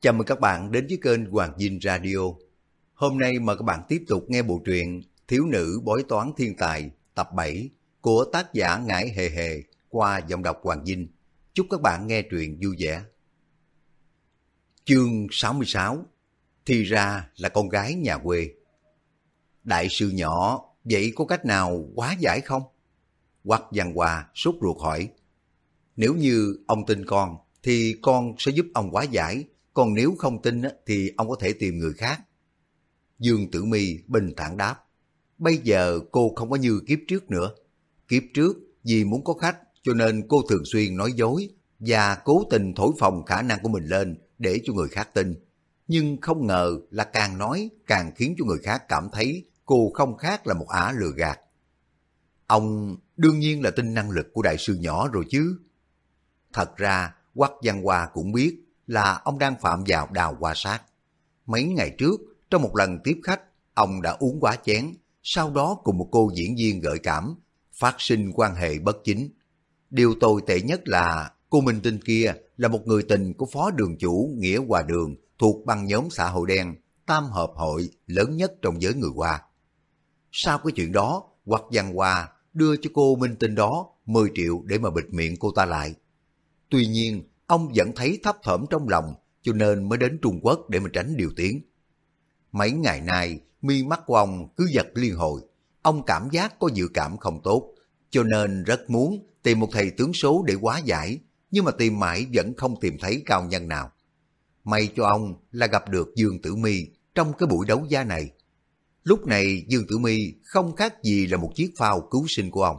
Chào mừng các bạn đến với kênh Hoàng Dinh Radio. Hôm nay mời các bạn tiếp tục nghe bộ truyện Thiếu nữ bói toán thiên tài tập 7 của tác giả Ngải Hề Hề qua giọng đọc Hoàng Dinh. Chúc các bạn nghe truyện vui vẻ. Chương 66 Thì ra là con gái nhà quê. Đại sư nhỏ, vậy có cách nào quá giải không? Quắc Văn Hòa sốt ruột hỏi. Nếu như ông tin con, thì con sẽ giúp ông quá giải, còn nếu không tin thì ông có thể tìm người khác. Dương Tử Mi bình thản đáp, bây giờ cô không có như kiếp trước nữa. Kiếp trước vì muốn có khách cho nên cô thường xuyên nói dối và cố tình thổi phồng khả năng của mình lên để cho người khác tin. Nhưng không ngờ là càng nói càng khiến cho người khác cảm thấy cô không khác là một ả lừa gạt. Ông đương nhiên là tin năng lực của đại sư nhỏ rồi chứ. Thật ra, Quắc Văn Hoa cũng biết là ông đang phạm vào đào hoa sát. Mấy ngày trước, trong một lần tiếp khách, ông đã uống quá chén, sau đó cùng một cô diễn viên gợi cảm, phát sinh quan hệ bất chính. Điều tồi tệ nhất là cô Minh Tinh kia là một người tình của phó đường chủ Nghĩa Hòa Đường thuộc băng nhóm xã hội đen, tam hợp hội lớn nhất trong giới người Hoa. Sau cái chuyện đó, Quắc Văn Hoa đưa cho cô Minh Tinh đó 10 triệu để mà bịt miệng cô ta lại. Tuy nhiên, ông vẫn thấy thấp thỏm trong lòng, cho nên mới đến Trung Quốc để mà tránh điều tiếng. Mấy ngày nay, mi mắt của ông cứ giật liên hồi. Ông cảm giác có dự cảm không tốt, cho nên rất muốn tìm một thầy tướng số để hóa giải, nhưng mà tìm mãi vẫn không tìm thấy cao nhân nào. May cho ông là gặp được Dương Tử Mi trong cái buổi đấu giá này. Lúc này Dương Tử Mi không khác gì là một chiếc phao cứu sinh của ông.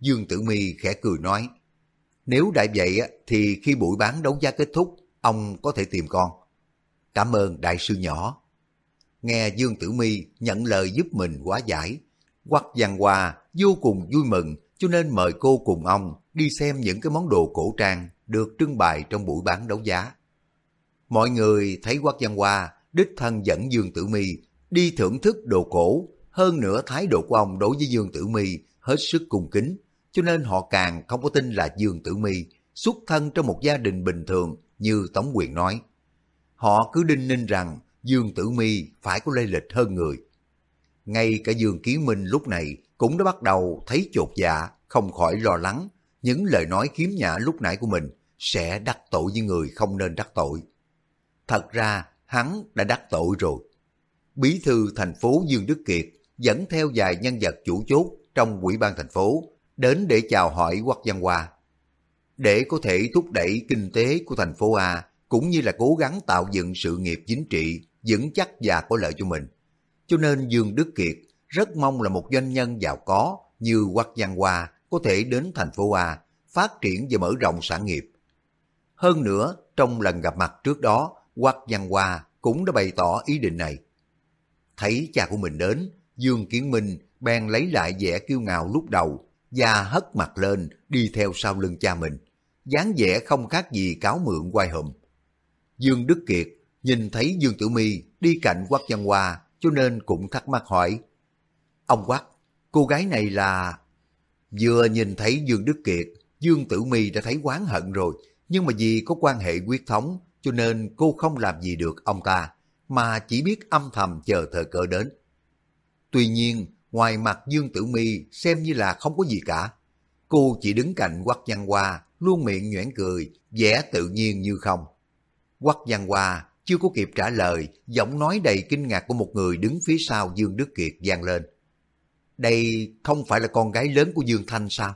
Dương Tử Mi khẽ cười nói, nếu đại vậy thì khi buổi bán đấu giá kết thúc, ông có thể tìm con. Cảm ơn đại sư nhỏ. Nghe Dương Tử Mi nhận lời giúp mình hóa giải, Quắc Văn Hoa vô cùng vui mừng cho nên mời cô cùng ông đi xem những cái món đồ cổ trang được trưng bày trong buổi bán đấu giá. Mọi người thấy Quắc Văn Hoa đích thân dẫn Dương Tử Mi đi thưởng thức đồ cổ, hơn nữa thái độ của ông đối với Dương Tử Mi hết sức cung kính, cho nên họ càng không có tin là Dương Tử Mi xuất thân trong một gia đình bình thường như Tống Quyền nói. Họ cứ đinh ninh rằng Dương Tử Mi phải có lây lịch hơn người. Ngay cả Dương Kiến Minh lúc này cũng đã bắt đầu thấy chột dạ, không khỏi lo lắng những lời nói kiếm nhã lúc nãy của mình sẽ đắc tội với người không nên đắc tội. Thật ra hắn đã đắc tội rồi. Bí thư thành phố Dương Đức Kiệt dẫn theo vài nhân vật chủ chốt trong quỹ ban thành phố đến để chào hỏi quách Văn Hoa. Để có thể thúc đẩy kinh tế của thành phố A cũng như là cố gắng tạo dựng sự nghiệp chính trị vững chắc và có lợi cho mình. Cho nên Dương Đức Kiệt rất mong là một doanh nhân giàu có như quách Văn Hoa có thể đến thành phố A phát triển và mở rộng sản nghiệp. Hơn nữa, trong lần gặp mặt trước đó, quách Văn Hoa cũng đã bày tỏ ý định này. Thấy cha của mình đến, Dương Kiến Minh bèn lấy lại vẻ kiêu ngạo lúc đầu da hất mặt lên đi theo sau lưng cha mình. dáng vẻ không khác gì cáo mượn quay hụm. Dương Đức Kiệt nhìn thấy Dương Tử Mi đi cạnh Quách Văn Hoa cho nên cũng thắc mắc hỏi. Ông Quách, cô gái này là... Vừa nhìn thấy Dương Đức Kiệt, Dương Tử Mi đã thấy oán hận rồi, nhưng mà vì có quan hệ quyết thống cho nên cô không làm gì được ông ta, mà chỉ biết âm thầm chờ thời cơ đến. Tuy nhiên, ngoài mặt Dương Tử Mi xem như là không có gì cả. Cô chỉ đứng cạnh Quách Văn Hoa, luôn miệng nhoẻn cười, vẻ tự nhiên như không. Quách Văn Hoa chưa có kịp trả lời, giọng nói đầy kinh ngạc của một người đứng phía sau Dương Đức Kiệt vang lên. Đây không phải là con gái lớn của Dương Thanh sao?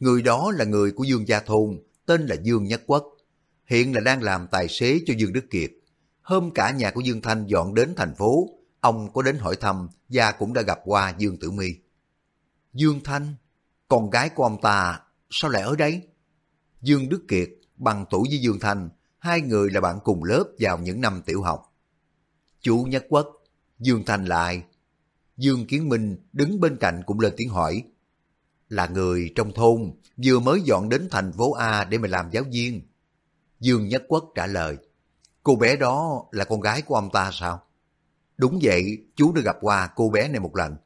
Người đó là người của Dương Gia Thôn, tên là Dương Nhất Quốc. Hiện là đang làm tài xế cho Dương Đức Kiệt. Hôm cả nhà của Dương Thanh dọn đến thành phố, ông có đến hỏi thăm và cũng đã gặp qua Dương Tử My. Dương Thanh, con gái của ông ta sao lại ở đấy? Dương Đức Kiệt bằng tuổi với Dương Thanh, hai người là bạn cùng lớp vào những năm tiểu học. Chủ Nhất Quốc, Dương Thanh lại. Dương Kiến Minh đứng bên cạnh cũng lên tiếng hỏi. Là người trong thôn, vừa mới dọn đến thành phố A để mà làm giáo viên. Dương Nhất Quốc trả lời. Cô bé đó là con gái của ông ta sao? Đúng vậy, chú đã gặp qua cô bé này một lần.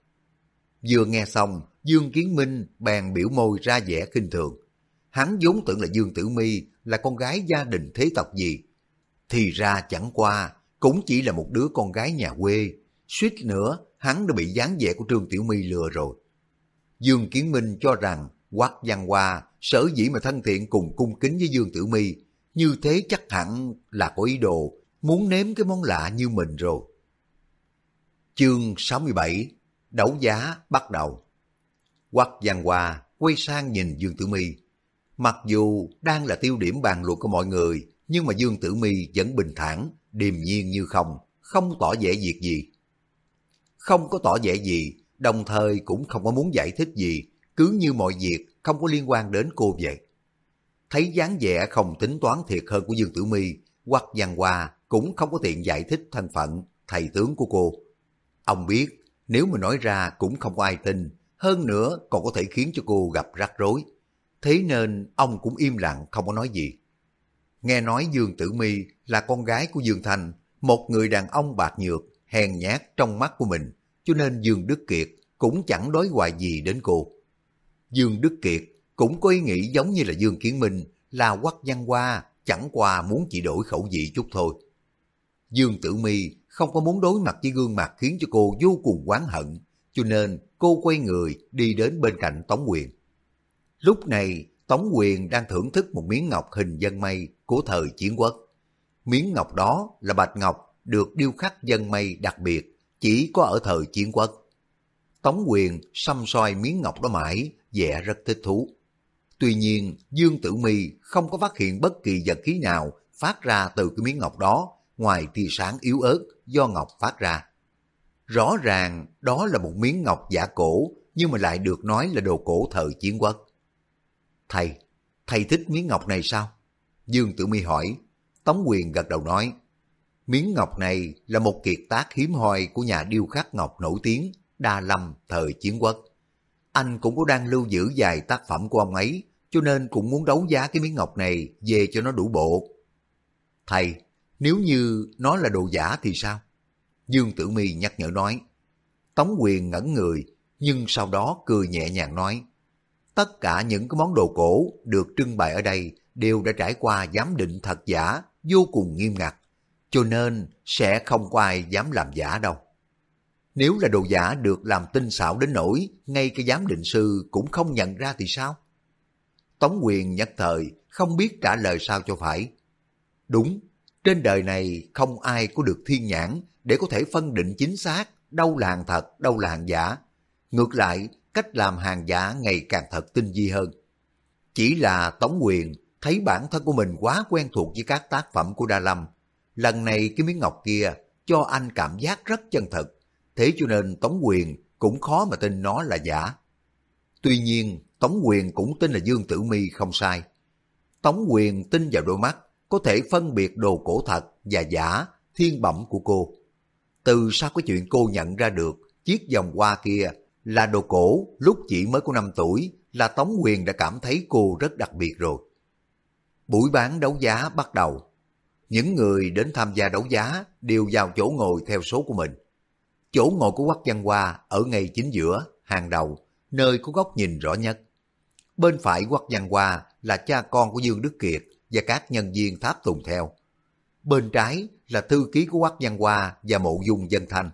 Vừa nghe xong, Dương Kiến Minh bèn biểu môi ra vẻ khinh thường. Hắn vốn tưởng là Dương Tử Mi là con gái gia đình thế tộc gì. Thì ra chẳng qua, cũng chỉ là một đứa con gái nhà quê, suýt nữa hắn đã bị dáng vẻ của Trương Tiểu My lừa rồi. Dương Kiến Minh cho rằng Quách Văn Hoa sở dĩ mà thân thiện cùng cung kính với Dương tử My, như thế chắc hẳn là có ý đồ muốn nếm cái món lạ như mình rồi. Chương 67 Đấu giá bắt đầu Quách Văn Hoa quay sang nhìn Dương Tử Mi. Mặc dù đang là tiêu điểm bàn luận của mọi người, nhưng mà Dương Tử Mi vẫn bình thản, điềm nhiên như không, không tỏ vẻ việc gì. Không có tỏ vẻ gì, đồng thời cũng không có muốn giải thích gì, cứ như mọi việc không có liên quan đến cô vậy. Thấy dáng vẻ không tính toán thiệt hơn của Dương Tử Mi, Quắc Giang Hoa cũng không có tiện giải thích thân phận, thầy tướng của cô. Ông biết, nếu mà nói ra cũng không có ai tin, hơn nữa còn có thể khiến cho cô gặp rắc rối. Thế nên ông cũng im lặng không có nói gì. Nghe nói Dương Tử Mi là con gái của Dương Thành, một người đàn ông bạc nhược, hèn nhát trong mắt của mình, cho nên Dương Đức Kiệt cũng chẳng đối hoài gì đến cô. Dương Đức Kiệt cũng có ý nghĩ giống như là Dương Kiến Minh là quắc văn hoa, chẳng qua muốn chỉ đổi khẩu vị chút thôi. Dương Tử Mi không có muốn đối mặt với gương mặt khiến cho cô vô cùng oán hận, cho nên cô quay người đi đến bên cạnh Tống Quyền. Lúc này, Tống Quyền đang thưởng thức một miếng ngọc hình dân mây của thời chiến quốc. Miếng ngọc đó là bạch ngọc được điêu khắc dân mây đặc biệt, chỉ có ở thời chiến quốc. Tống Quyền xăm soi miếng ngọc đó mãi, vẻ rất thích thú. Tuy nhiên, Dương Tử Mi không có phát hiện bất kỳ vật khí nào phát ra từ cái miếng ngọc đó, ngoài tia sáng yếu ớt do ngọc phát ra. Rõ ràng đó là một miếng ngọc giả cổ, nhưng mà lại được nói là đồ cổ thời chiến quốc. Thầy, thầy thích miếng ngọc này sao? Dương Tử Mi hỏi. Tống Quyền gật đầu nói, miếng ngọc này là một kiệt tác hiếm hoi của nhà điêu khắc ngọc nổi tiếng Đa Lâm thời chiến quốc. Anh cũng có đang lưu giữ vài tác phẩm của ông ấy, cho nên cũng muốn đấu giá cái miếng ngọc này về cho nó đủ bộ. Thầy, nếu như nó là đồ giả thì sao? Dương Tử Mi nhắc nhở nói. Tống quyền ngẩn người, nhưng sau đó cười nhẹ nhàng nói. Tất cả những cái món đồ cổ được trưng bày ở đây đều đã trải qua giám định thật giả vô cùng nghiêm ngặt, cho nên sẽ không có ai dám làm giả đâu. Nếu là đồ giả được làm tinh xảo đến nỗi ngay cái giám định sư cũng không nhận ra thì sao? Tống quyền nhất thời không biết trả lời sao cho phải. Đúng, trên đời này không ai có được thiên nhãn để có thể phân định chính xác đâu là hàng thật, đâu là hàng giả. Ngược lại, cách làm hàng giả ngày càng thật tinh vi hơn. Chỉ là Tống Quyền thấy bản thân của mình quá quen thuộc với các tác phẩm của Đa Lâm. Lần này cái miếng ngọc kia cho anh cảm giác rất chân thật thế cho nên Tống Quyền cũng khó mà tin nó là giả. Tuy nhiên, Tống Quyền cũng tin là Dương Tử Mi không sai. Tống Quyền tin vào đôi mắt, có thể phân biệt đồ cổ thật và giả, thiên bẩm của cô. Từ sau cái chuyện cô nhận ra được chiếc vòng hoa kia là đồ cổ lúc chỉ mới có 5 tuổi là Tống Quyền đã cảm thấy cô rất đặc biệt rồi. Buổi bán đấu giá bắt đầu. Những người đến tham gia đấu giá đều vào chỗ ngồi theo số của mình. Chỗ ngồi của Quách Văn Hoa ở ngay chính giữa, hàng đầu, nơi có góc nhìn rõ nhất. Bên phải Quách Văn Hoa là cha con của Dương Đức Kiệt và các nhân viên tháp tùng theo. Bên trái là thư ký của Quách Văn Hoa và mộ dung dân thanh.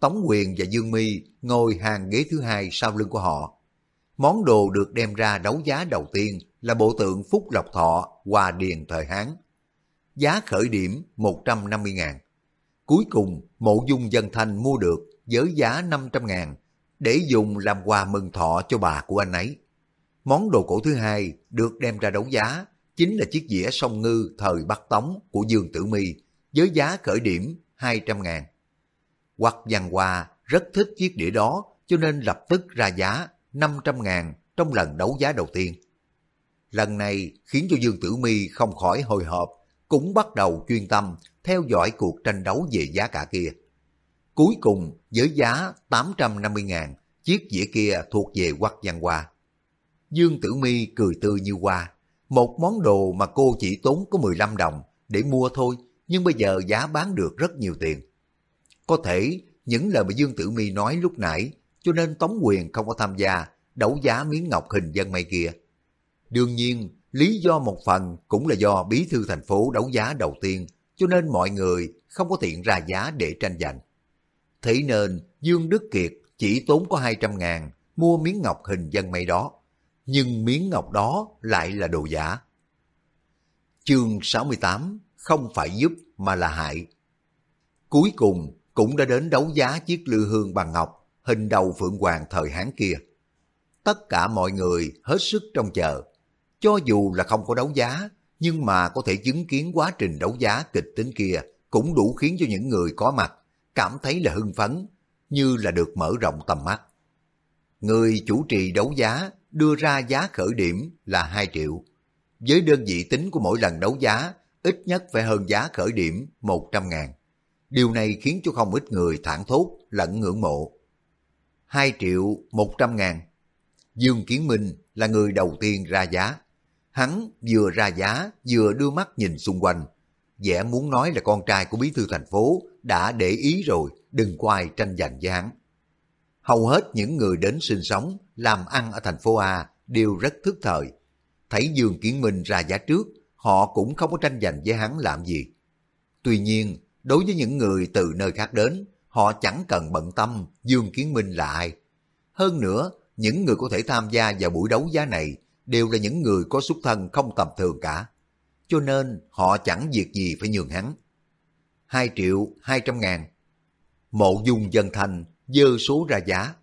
Tống Quyền và Dương Mi ngồi hàng ghế thứ hai sau lưng của họ. Món đồ được đem ra đấu giá đầu tiên là bộ tượng Phúc Lộc Thọ Hòa Điền thời Hán. Giá khởi điểm 150 ngàn. Cuối cùng, mộ dung dân thanh mua được với giá 500 ngàn để dùng làm quà mừng thọ cho bà của anh ấy. Món đồ cổ thứ hai được đem ra đấu giá chính là chiếc dĩa song ngư thời Bắc Tống của Dương Tử Mi với giá khởi điểm 200 ngàn. Hoặc Văn Hoa rất thích chiếc đĩa đó cho nên lập tức ra giá 500 ngàn trong lần đấu giá đầu tiên. Lần này khiến cho Dương Tử Mi không khỏi hồi hộp, cũng bắt đầu chuyên tâm theo dõi cuộc tranh đấu về giá cả kia. Cuối cùng với giá 850 ngàn, chiếc dĩa kia thuộc về Quắc Văn Hoa. Dương Tử Mi cười tươi như hoa, một món đồ mà cô chỉ tốn có 15 đồng để mua thôi, nhưng bây giờ giá bán được rất nhiều tiền. Có thể những lời mà Dương Tử Mi nói lúc nãy cho nên Tống Quyền không có tham gia đấu giá miếng ngọc hình dân mây kia. Đương nhiên, lý do một phần cũng là do bí thư thành phố đấu giá đầu tiên cho nên mọi người không có tiện ra giá để tranh giành. Thế nên Dương Đức Kiệt chỉ tốn có 200 ngàn mua miếng ngọc hình dân mây đó, nhưng miếng ngọc đó lại là đồ giả. Chương 68 không phải giúp mà là hại. Cuối cùng cũng đã đến đấu giá chiếc lư hương bằng ngọc hình đầu phượng hoàng thời Hán kia. Tất cả mọi người hết sức trông chờ. Cho dù là không có đấu giá, nhưng mà có thể chứng kiến quá trình đấu giá kịch tính kia cũng đủ khiến cho những người có mặt cảm thấy là hưng phấn, như là được mở rộng tầm mắt. Người chủ trì đấu giá đưa ra giá khởi điểm là 2 triệu. Với đơn vị tính của mỗi lần đấu giá, ít nhất phải hơn giá khởi điểm 100 ngàn. Điều này khiến cho không ít người thản thốt lẫn ngưỡng mộ. 2 triệu 100 ngàn. Dương Kiến Minh là người đầu tiên ra giá. Hắn vừa ra giá vừa đưa mắt nhìn xung quanh. vẻ muốn nói là con trai của bí thư thành phố đã để ý rồi, đừng quay tranh giành với hắn. Hầu hết những người đến sinh sống, làm ăn ở thành phố A đều rất thức thời. Thấy Dương Kiến Minh ra giá trước, họ cũng không có tranh giành với hắn làm gì. Tuy nhiên, đối với những người từ nơi khác đến, họ chẳng cần bận tâm Dương Kiến Minh là ai. Hơn nữa, những người có thể tham gia vào buổi đấu giá này đều là những người có xuất thân không tầm thường cả. Cho nên họ chẳng việc gì phải nhường hắn. 2 triệu 200 ngàn. Mộ dung dân thành dơ số ra giá.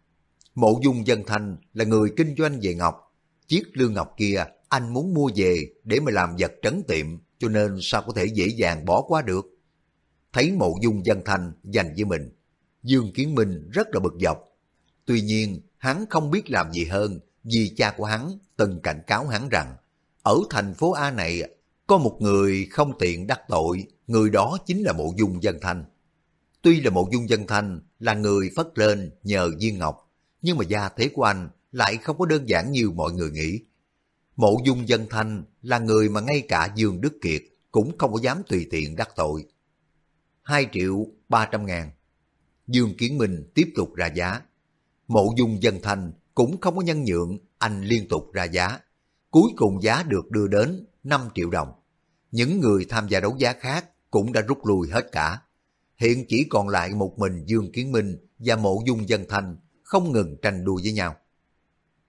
Mộ dung dân thành là người kinh doanh về ngọc. Chiếc lương ngọc kia anh muốn mua về để mà làm vật trấn tiệm cho nên sao có thể dễ dàng bỏ qua được. Thấy mộ dung dân thành dành với mình, Dương Kiến Minh rất là bực dọc. Tuy nhiên, hắn không biết làm gì hơn vì cha của hắn từng cảnh cáo hắn rằng ở thành phố A này có một người không tiện đắc tội, người đó chính là mộ dung dân thanh. Tuy là mộ dung dân thanh là người phất lên nhờ Duyên ngọc, nhưng mà gia thế của anh lại không có đơn giản như mọi người nghĩ. Mộ dung dân thanh là người mà ngay cả Dương Đức Kiệt cũng không có dám tùy tiện đắc tội. 2 triệu 300 ngàn. Dương Kiến Minh tiếp tục ra giá. Mộ dung dân thanh cũng không có nhân nhượng, anh liên tục ra giá. Cuối cùng giá được đưa đến 5 triệu đồng. Những người tham gia đấu giá khác cũng đã rút lui hết cả. Hiện chỉ còn lại một mình Dương Kiến Minh và mộ dung dân thanh không ngừng tranh đua với nhau.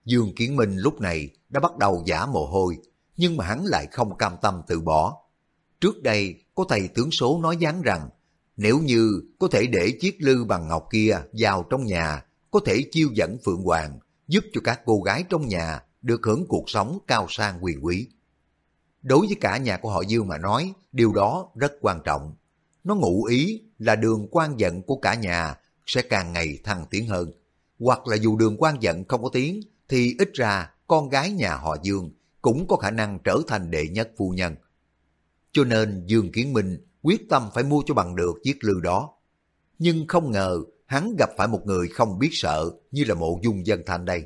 Dương Kiến Minh lúc này đã bắt đầu giả mồ hôi, nhưng mà hắn lại không cam tâm từ bỏ. Trước đây có thầy tướng số nói dáng rằng nếu như có thể để chiếc lư bằng ngọc kia vào trong nhà, có thể chiêu dẫn Phượng Hoàng, giúp cho các cô gái trong nhà được hưởng cuộc sống cao sang quyền quý. Đối với cả nhà của họ Dương mà nói, điều đó rất quan trọng. Nó ngụ ý là đường quan giận của cả nhà sẽ càng ngày thăng tiến hơn. Hoặc là dù đường quan giận không có tiếng, thì ít ra con gái nhà họ Dương cũng có khả năng trở thành đệ nhất phu nhân. Cho nên Dương Kiến Minh quyết tâm phải mua cho bằng được chiếc lư đó. Nhưng không ngờ hắn gặp phải một người không biết sợ như là mộ dung dân thanh đây.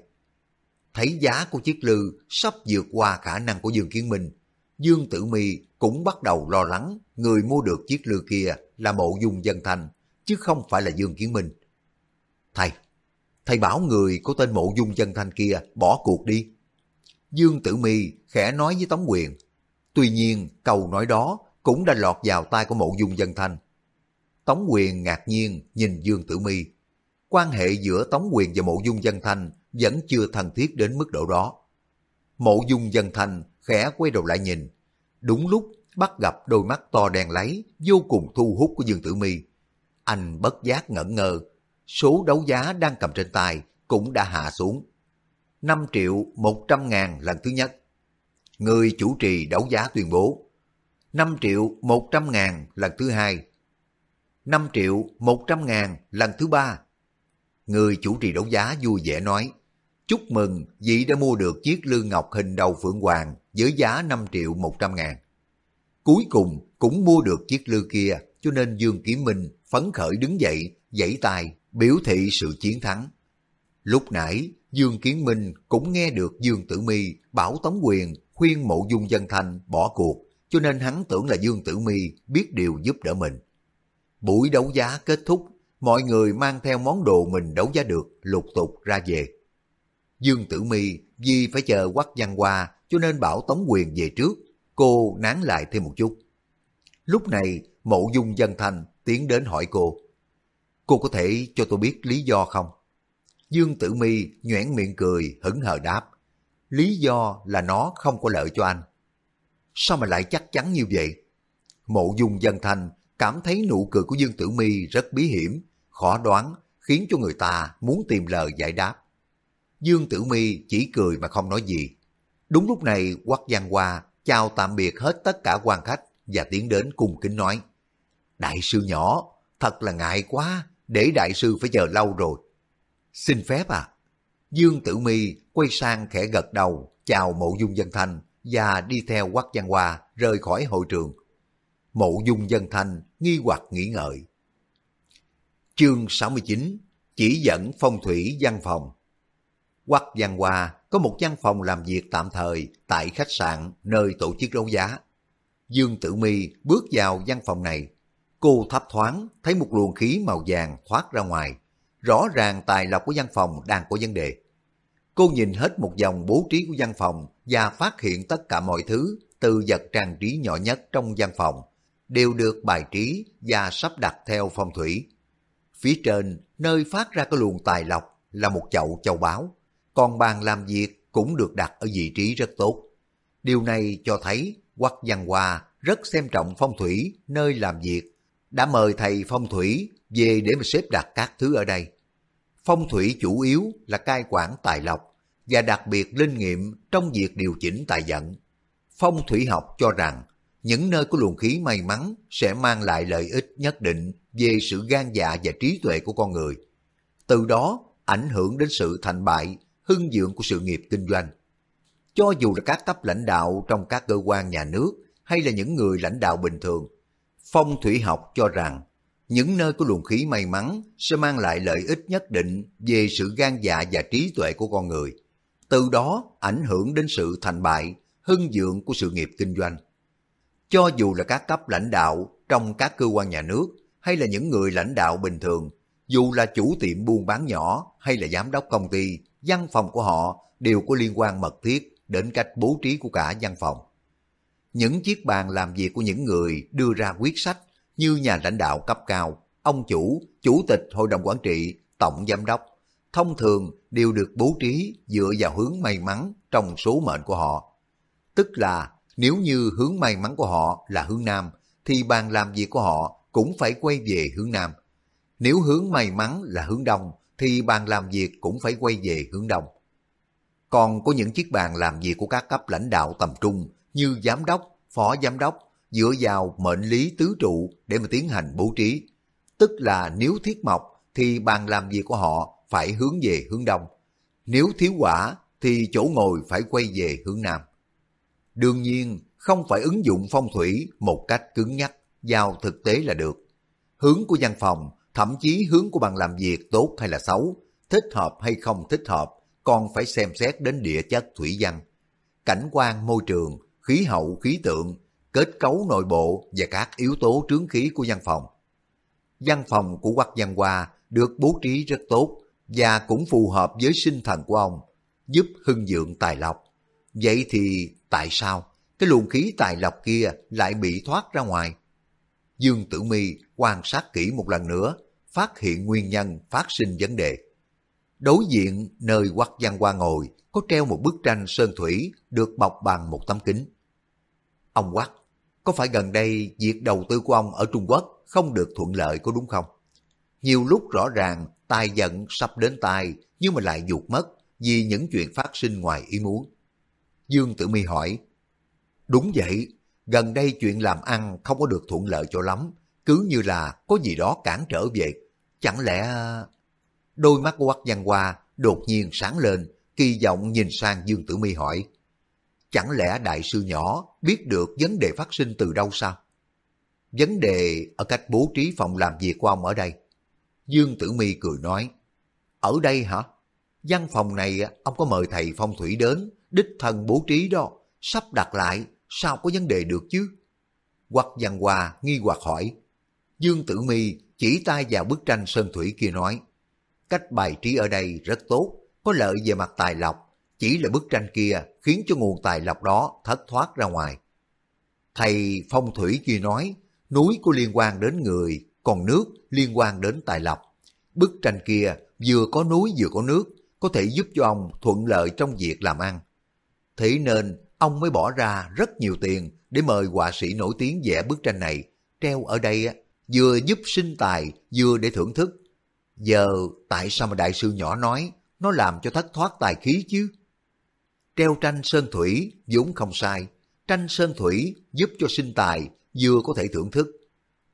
Thấy giá của chiếc lư sắp vượt qua khả năng của Dương Kiến Minh, Dương Tử Mi cũng bắt đầu lo lắng người mua được chiếc lừa kia là mộ dung dân thanh, chứ không phải là Dương Kiến Minh. Thầy, thầy bảo người có tên mộ dung dân thanh kia bỏ cuộc đi. Dương Tử Mi khẽ nói với Tống Quyền. Tuy nhiên, câu nói đó cũng đã lọt vào tai của mộ dung dân thanh. Tống quyền ngạc nhiên nhìn Dương Tử Mi. Quan hệ giữa Tống quyền và mộ dung dân thanh vẫn chưa thân thiết đến mức độ đó. Mộ dung dân thanh khẽ quay đầu lại nhìn. Đúng lúc bắt gặp đôi mắt to đen lấy, vô cùng thu hút của Dương Tử Mi. Anh bất giác ngẩn ngơ, số đấu giá đang cầm trên tay cũng đã hạ xuống. 5 triệu 100 ngàn lần thứ nhất. Người chủ trì đấu giá tuyên bố 5 triệu 100 ngàn lần thứ hai. 5 triệu 100 ngàn lần thứ ba. Người chủ trì đấu giá vui vẻ nói, chúc mừng vị đã mua được chiếc lương ngọc hình đầu phượng hoàng với giá 5 triệu 100 ngàn. Cuối cùng cũng mua được chiếc lư kia cho nên Dương Kiếm Minh phấn khởi đứng dậy, giãy tay, biểu thị sự chiến thắng. Lúc nãy, Dương Kiến Minh cũng nghe được Dương Tử Mi bảo Tống Quyền khuyên mộ dung dân thanh bỏ cuộc cho nên hắn tưởng là Dương Tử Mi biết điều giúp đỡ mình. Buổi đấu giá kết thúc, mọi người mang theo món đồ mình đấu giá được lục tục ra về. Dương Tử Mi vì phải chờ quắc văn qua cho nên bảo Tống Quyền về trước, cô nán lại thêm một chút. Lúc này, mộ dung dân thành tiến đến hỏi cô. Cô có thể cho tôi biết lý do không? Dương Tử Mi nhoẻn miệng cười, hững hờ đáp. Lý do là nó không có lợi cho anh. Sao mà lại chắc chắn như vậy? Mộ dung dân thanh cảm thấy nụ cười của Dương Tử Mi rất bí hiểm, khó đoán, khiến cho người ta muốn tìm lời giải đáp. Dương Tử Mi chỉ cười mà không nói gì. Đúng lúc này, Quắc Giang Hoa chào tạm biệt hết tất cả quan khách và tiến đến cung kính nói. Đại sư nhỏ, thật là ngại quá, để đại sư phải chờ lâu rồi. Xin phép à? Dương Tử Mi quay sang khẽ gật đầu, chào mộ dung dân thanh và đi theo Quắc Giang Hoa rời khỏi hội trường. Mộ dung dân thanh nghi hoặc nghĩ ngợi. Chương 69 Chỉ dẫn phong thủy văn phòng Quắc Giang Hoa có một văn phòng làm việc tạm thời tại khách sạn nơi tổ chức đấu giá. Dương Tử Mi bước vào văn phòng này. Cô thấp thoáng thấy một luồng khí màu vàng thoát ra ngoài. Rõ ràng tài lộc của văn phòng đang có vấn đề. Cô nhìn hết một vòng bố trí của văn phòng và phát hiện tất cả mọi thứ từ vật trang trí nhỏ nhất trong văn phòng đều được bài trí và sắp đặt theo phong thủy. Phía trên, nơi phát ra cái luồng tài lộc là một chậu châu báu, còn bàn làm việc cũng được đặt ở vị trí rất tốt. Điều này cho thấy Quắc Văn Hoa rất xem trọng phong thủy nơi làm việc, đã mời thầy phong thủy về để mà xếp đặt các thứ ở đây. Phong thủy chủ yếu là cai quản tài lộc và đặc biệt linh nghiệm trong việc điều chỉnh tài vận. Phong thủy học cho rằng những nơi có luồng khí may mắn sẽ mang lại lợi ích nhất định về sự gan dạ và trí tuệ của con người. Từ đó ảnh hưởng đến sự thành bại, hưng dưỡng của sự nghiệp kinh doanh. Cho dù là các cấp lãnh đạo trong các cơ quan nhà nước hay là những người lãnh đạo bình thường, phong thủy học cho rằng những nơi có luồng khí may mắn sẽ mang lại lợi ích nhất định về sự gan dạ và trí tuệ của con người. Từ đó ảnh hưởng đến sự thành bại, hưng dưỡng của sự nghiệp kinh doanh. Cho dù là các cấp lãnh đạo trong các cơ quan nhà nước hay là những người lãnh đạo bình thường, dù là chủ tiệm buôn bán nhỏ hay là giám đốc công ty, văn phòng của họ đều có liên quan mật thiết đến cách bố trí của cả văn phòng. Những chiếc bàn làm việc của những người đưa ra quyết sách như nhà lãnh đạo cấp cao, ông chủ, chủ tịch hội đồng quản trị, tổng giám đốc, thông thường đều được bố trí dựa vào hướng may mắn trong số mệnh của họ. Tức là nếu như hướng may mắn của họ là hướng Nam, thì bàn làm việc của họ cũng phải quay về hướng Nam. Nếu hướng may mắn là hướng Đông, thì bàn làm việc cũng phải quay về hướng Đông. Còn có những chiếc bàn làm việc của các cấp lãnh đạo tầm trung như giám đốc, phó giám đốc dựa vào mệnh lý tứ trụ để mà tiến hành bố trí. Tức là nếu thiết mộc thì bàn làm việc của họ phải hướng về hướng đông. Nếu thiếu quả thì chỗ ngồi phải quay về hướng nam. Đương nhiên, không phải ứng dụng phong thủy một cách cứng nhắc vào thực tế là được. Hướng của văn phòng, thậm chí hướng của bạn làm việc tốt hay là xấu, thích hợp hay không thích hợp, còn phải xem xét đến địa chất thủy văn, cảnh quan môi trường, khí hậu khí tượng, kết cấu nội bộ và các yếu tố trướng khí của văn phòng. Văn phòng của Quắc Văn Hoa được bố trí rất tốt và cũng phù hợp với sinh thần của ông, giúp hưng dưỡng tài lộc. Vậy thì tại sao cái luồng khí tài lộc kia lại bị thoát ra ngoài? Dương Tử Mi quan sát kỹ một lần nữa, phát hiện nguyên nhân phát sinh vấn đề. Đối diện nơi Quắc Văn qua ngồi có treo một bức tranh sơn thủy được bọc bằng một tấm kính. Ông Quắc, có phải gần đây việc đầu tư của ông ở Trung Quốc không được thuận lợi có đúng không? Nhiều lúc rõ ràng tài giận sắp đến tai nhưng mà lại dục mất vì những chuyện phát sinh ngoài ý muốn. Dương Tử Mi hỏi, Đúng vậy, gần đây chuyện làm ăn không có được thuận lợi cho lắm, cứ như là có gì đó cản trở về. Chẳng lẽ... Ờ, đôi mắt của Quắc Văn Hoa đột nhiên sáng lên, kỳ vọng nhìn sang Dương Tử Mi hỏi, Chẳng lẽ đại sư nhỏ biết được vấn đề phát sinh từ đâu sao? Vấn đề ở cách bố trí phòng làm việc của ông ở đây. Dương Tử Mi cười nói, Ở đây hả? Văn phòng này ờ, ông có mời thầy phong thủy đến, đích thân bố trí đó, sắp đặt lại, sao có vấn đề được chứ? Quách văn Hoa nghi hoặc hỏi. Dương Tử Mi chỉ tay vào bức tranh sơn thủy kia nói, cách bài trí ở đây rất tốt, có lợi về mặt tài lộc, chỉ là bức tranh kia khiến cho nguồn tài lộc đó thất thoát ra ngoài. Thầy phong thủy kia nói, núi có liên quan đến người, còn nước liên quan đến tài lộc. Bức tranh kia vừa có núi vừa có nước, có thể giúp cho ông thuận lợi trong việc làm ăn. Thế nên ông mới bỏ ra rất nhiều tiền để mời họa sĩ nổi tiếng vẽ bức tranh này, treo ở đây vừa giúp sinh tài, vừa để thưởng thức. Giờ tại sao mà đại sư nhỏ nói nó làm cho thất thoát tài khí chứ? Treo tranh sơn thủy vốn không sai, tranh sơn thủy giúp cho sinh tài vừa có thể thưởng thức.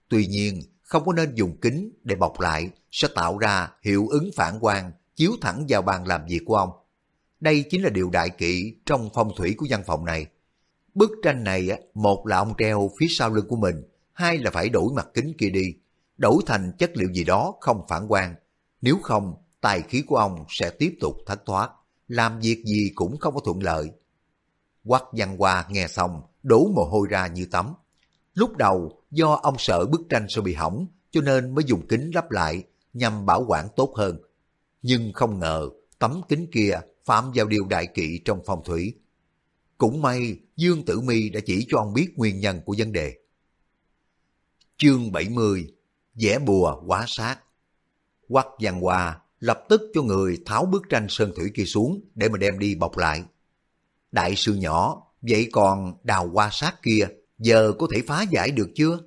Tuy nhiên, không có nên dùng kính để bọc lại sẽ tạo ra hiệu ứng phản quang chiếu thẳng vào bàn làm việc của ông. Đây chính là điều đại kỵ trong phong thủy của văn phòng này. Bức tranh này, một là ông treo phía sau lưng của mình, hai là phải đổi mặt kính kia đi, đổi thành chất liệu gì đó không phản quang. Nếu không, tài khí của ông sẽ tiếp tục thất thoát, làm việc gì cũng không có thuận lợi. Quắc văn hoa nghe xong, đổ mồ hôi ra như tắm. Lúc đầu, do ông sợ bức tranh sẽ bị hỏng, cho nên mới dùng kính lắp lại, nhằm bảo quản tốt hơn. Nhưng không ngờ, tấm kính kia phạm vào điều đại kỵ trong phong thủy. Cũng may, Dương Tử Mi đã chỉ cho ông biết nguyên nhân của vấn đề. Chương 70 vẽ bùa quá sát Quắc văn hoa lập tức cho người tháo bức tranh sơn thủy kia xuống để mà đem đi bọc lại. Đại sư nhỏ, vậy còn đào hoa sát kia, giờ có thể phá giải được chưa?